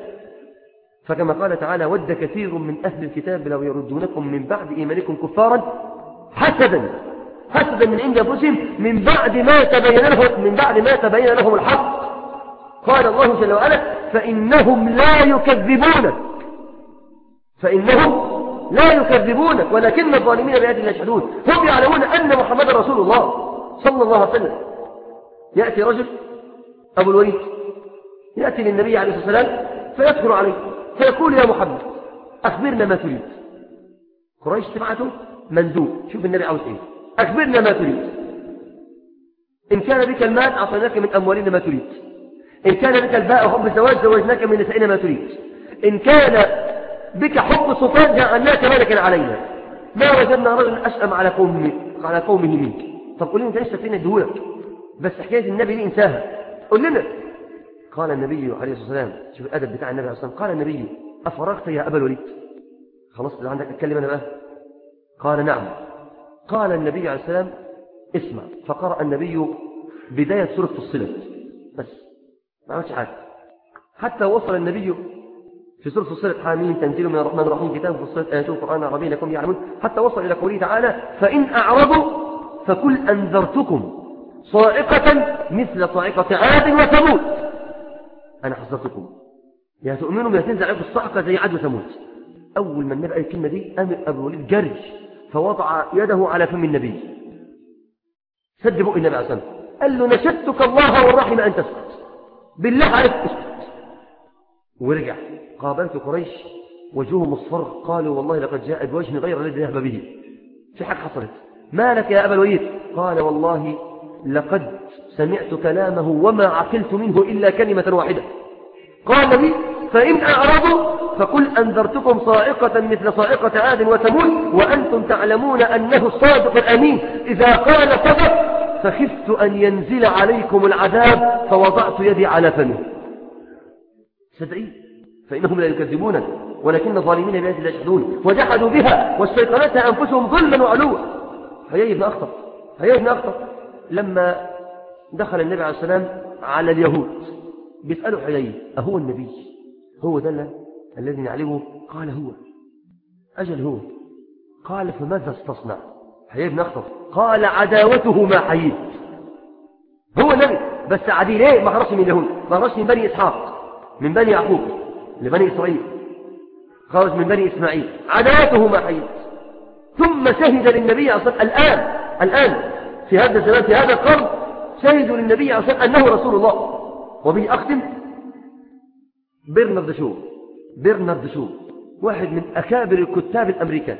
Speaker 1: فكما قال تعالى ود كثير من أهل الكتاب لو يردونكم من بعد إيمانكم كفارا حسدا. حسدا من عند أنفسهم من بعد ما تبين لهم من بعد ما تبين لهم الحق. قال الله جل وعلا فإنهم لا يكذبونك فإنهم لا يكذبونك ولكن الظالمين بآيات الله يشهدون. هم يعلمون أن محمد رسول الله صلى الله عليه وسلم. يأتي رجل أبو الوليد. يأتي للنبي عليه الصلاة والسلام فيدخل عليه. فيقول يا محمد أخبرنا ما تريد. قريش سمعته مندوب شوف النبي عاوز إيه. أخبرنا ما تريد. إن كان بك المال أعطيناك من أموالنا ما تريد. إن كان بك الباء وحب الزواج زوجناك من نسائنا ما تريد. إن كان بك حب السلطان جعلناك ملكا علينا. ما وجدنا رجل أشأم على قومه على قومه منك. طب قول لي أنت لسه فين اديهولك بس حكاية النبي دي انساها قول لنا. قال النبي عليه الصلاة والسلام شوف الأدب بتاع النبي عليه الصلاة والسلام. قال النبي أفرغت يا أبا الوليد؟ خلاص عندك أتكلم أنا بقى. قال نعم. قال النبي عليه السلام اسمع. فقرأ النبي بداية سورة فصلت بس ما عملش حاجة. حتى وصل النبي في سورة فصلت حامين تنزيل من الرحمن الرحيم كتاب فصلت آياته القرآن العربي لكم يعلمون. حتى وصل إلى قوله تعالى فإن أعرضوا فكل أنذرتكم صاعقة مثل صاعقة عاد وثمود. أنا حذرتكم. يا تؤمنوا يا تنزل عليكم الصعقة زي عاد وثمود. أول ما النبي قال الكلمة دي أمر أبو الوليد جري فوضع يده على فم النبي. سد بق النبي عليه قال له نشدتك الله والرحم أن تسكت. بالله عليك اسكت. ورجع. قابلت قريش وجوههم مصفر قالوا والله لقد جاء بوجه غير الذي ذهب به. في حاجة حصلت. ما لك يا أبا الوليد؟ قال والله لقد سمعت كلامه وما عقلت منه إلا كلمة واحدة. قال لي فإن أعرضوا فقل أنذرتكم صائقة مثل صائقة عاد وثمود وأنتم تعلمون أنه الصادق الأمين. إذا قال صدق فخفت أن ينزل عليكم العذاب فوضعت يدي على فمه. صدقين فإنهم لا يكذبونك ولكن الظالمين بهذه لا يشهدون. وجحدوا بها واستيقنتها أنفسهم ظلما وعلوا. هيا ابن أخطر هيا ابن أخطر لما دخل النبي عليه السلام على اليهود بيسألوا حيي أهو النبي هو ده الذي نعلمه قال هو. أجل هو. قال فماذا استصنع؟ حيي ابن أخطر قال عداوته ما حييت. هو النبي بس عدي ليه ما خرجش من اليهود ما خرجش من بني إسحاق. من بني يعقوب لبني إسرائيل. خرج من بني إسماعيل. عداوته ما حييت. ثم شهد للنبي عليه الآن الآن في هذا الزمان في هذا القرن شهدوا للنبي عليه أنه رسول الله. وبه أختم برنارد شو؟ برنارد شو واحد من أكابر الكتاب الأمريكان.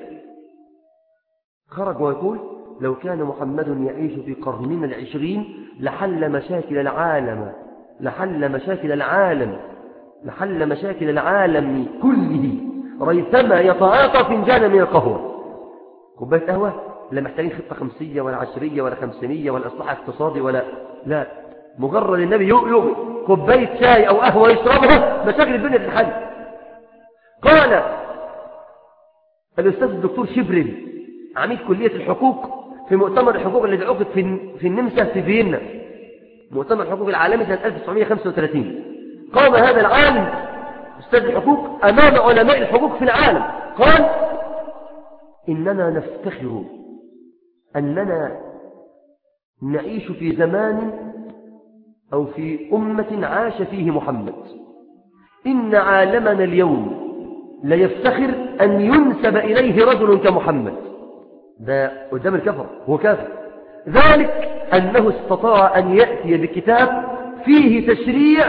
Speaker 1: خرج ويقول لو كان محمد يعيش في قرننا العشرين لحل مشاكل العالم لحل مشاكل العالم لحل مشاكل العالم كله. ريثما يتعاطى فنجانا من القهوة. كوباية قهوة؟ لا محتاجين خطة خمسية ولا عشرية ولا خمسينية ولا إصلاح اقتصادي ولا لا. مجرد النبي يوم كوباية شاي أو قهوة يشربها مشاكل الدنيا تتحل. قال الأستاذ الدكتور شبرل عميد كلية الحقوق في مؤتمر الحقوق الذي عقد في في النمسا في فيينا. مؤتمر الحقوق العالمي سنة 1935 قام هذا العالم أستاذ الحقوق أمام علماء الحقوق في العالم. قال إننا نفتخر أننا نعيش في زمان أو في أمة عاش فيه محمد. إن عالمنا اليوم ليفتخر أن ينسب إليه رجل كمحمد. ده قدام الكفر هو كافر. ذلك أنه استطاع أن يأتي بكتاب فيه تشريع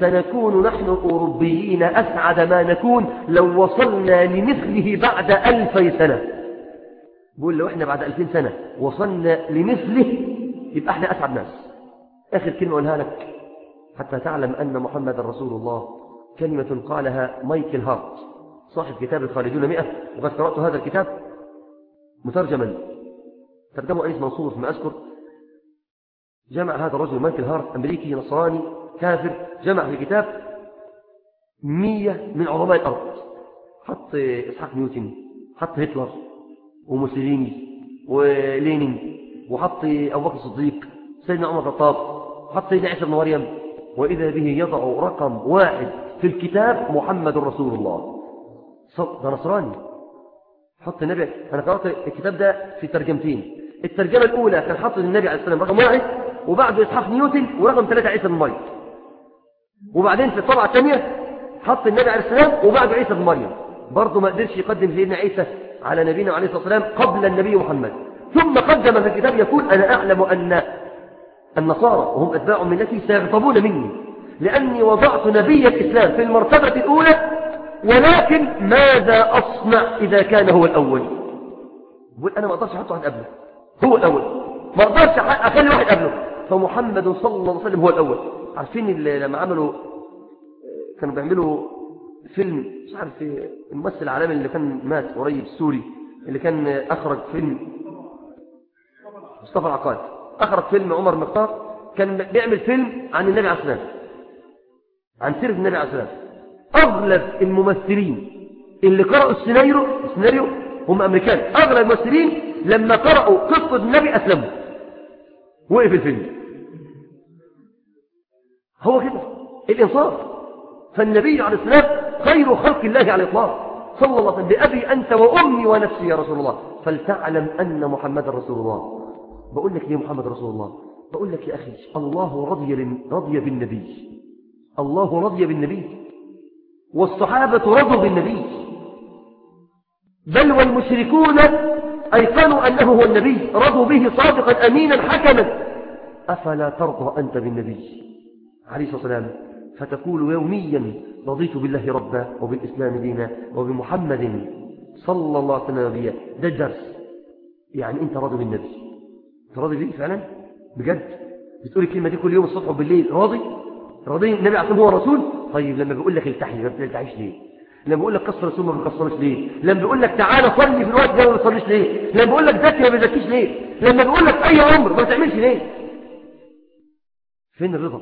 Speaker 1: سنكون نحن الأوروبيين أسعد ما نكون لو وصلنا لمثله بعد ألفي سنة. بقول لو إحنا بعد ألفين سنة وصلنا لمثله يبقى إحنا أسعد ناس. آخر كلمة أقولها لك حتى تعلم أن محمد رسول الله. كلمة قالها مايكل هارت. صاحب كتاب الخالدون مئة وقد قرأت هذا الكتاب مترجما. ترجمة أنيس منصور فيما أذكر. جمع هذا الرجل مايكل هارت أمريكي نصراني كافر. جمع في كتاب مية من عظماء الأرض. حط إسحاق نيوتن حط هتلر وموسوليني ولينين وحط أبو بكر الصديق سيدنا عمر الخطاب حط سيدنا عيسى بن مريم. وإذا به يضع رقم واحد في الكتاب محمد رسول الله. ده نصراني. حط النبي أنا قرأت الكتاب ده في ترجمتين. الترجمة الأولى كان حط النبي عليه السلام رقم واحد وبعده إسحاق نيوتن ورقم ثلاثة عيسى بن مريم. وبعدين في الطبعة الثانية حط النبي عليه السلام وبعده عيسى بن مريم. برضه ما قدرش يقدم سيدنا عيسى على نبينا عليه الصلاة والسلام قبل النبي محمد. ثم قدم في الكتاب يقول أنا أعلم أن النصارى وهم أتباع ملتي سيغضبون مني لأني وضعت نبي الإسلام في المرتبة الأولى ولكن ماذا أصنع إذا كان هو الأول؟ يقول أنا ما أقدرش أحط واحد قبله هو الأول. ما أقدرش أخلي واحد قبله فمحمد صلى الله عليه وسلم هو الأول. عارفين لما عملوا كانوا بيعملوا فيلم مش عارف الممثل العالمي اللي كان مات قريب السوري اللي كان أخرج فيلم. مصطفى العقاد. أخرج فيلم عمر مختار كان بيعمل فيلم عن النبي عليه السلام عن سيرة النبي عليه السلام أغلب الممثلين اللي قرأوا السيناريو السيناريو هم أمريكان. أغلب الممثلين لما قرأوا قصة النبي أسلموا. وقف الفيلم. هو كده. الإنصاف. فالنبي عليه السلام خير خلق الله على الإطلاق. صلى الله عليه وسلم. بأبي أنت وأمي ونفسي يا رسول الله. فلتعلم أن محمد رسول الله. بقول لك يا محمد رسول الله. بقول لك يا أخي الله رضي, رضي بالنبي. الله رضي بالنبي. والصحابة رضوا بالنبي. بل والمشركون أيقنوا أنه هو النبي رضوا به صادقا أمينا حكما. أفلا ترضى أنت بالنبي؟ عليه الصلاة والسلام. فتقول يوميا رضيت بالله ربا وبالإسلام دينا وبمحمد صلى الله عليه وسلم نبيا. ده الدرس. يعني أنت راضي بالنبي. أنت راضي بيه فعلا؟ بجد؟ بتقول الكلمة دي كل يوم الصبح وبالليل. راضي؟ راضي؟ النبي عليه هو رسول؟ طيب لما بيقول لك التحي ما بتلتحيش ليه؟ لما بيقول لك كسر السنة ما بتكسرش ليه؟ لما بيقول لك تعالى صلي في الوقت ده ما بتصليش ليه؟ لما بيقول لك زكي ما بتزكيش ليه؟ لما بيقول لك أي عمر ما بتعملش ليه؟ فين الرضا؟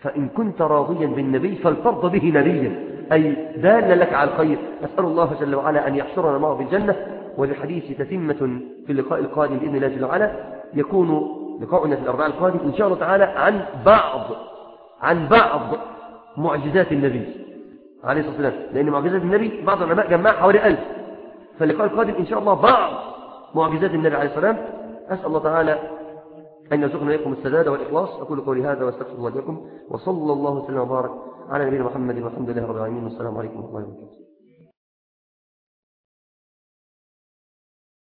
Speaker 1: فإن كنت راضيا بالنبي فلترضى به نبيا. أي دال لك على الخير. أسأل الله جل وعلا أن يحشرنا معه بالجنة. وللحديث تتمة في اللقاء القادم بإذن الله جل وعلا. يكون لقاؤنا في الأربعاء القادم إن شاء الله تعالى عن بعض عن بعض. معجزات النبي عليه الصلاة والسلام. لأن معجزات النبي بعض العلماء جمعها حوالي ألف. فاللقاء القادم إن شاء الله بعض معجزات النبي عليه الصلاة والسلام. أسأل الله تعالى أن يرزقنا إياكم السداد والإخلاص. أقول قولي هذا وأستغفر الله لكم وصلى الله وسلم وبارك على نبينا محمد والحمد لله رب العالمين. والسلام عليكم ورحمة الله وبركاته.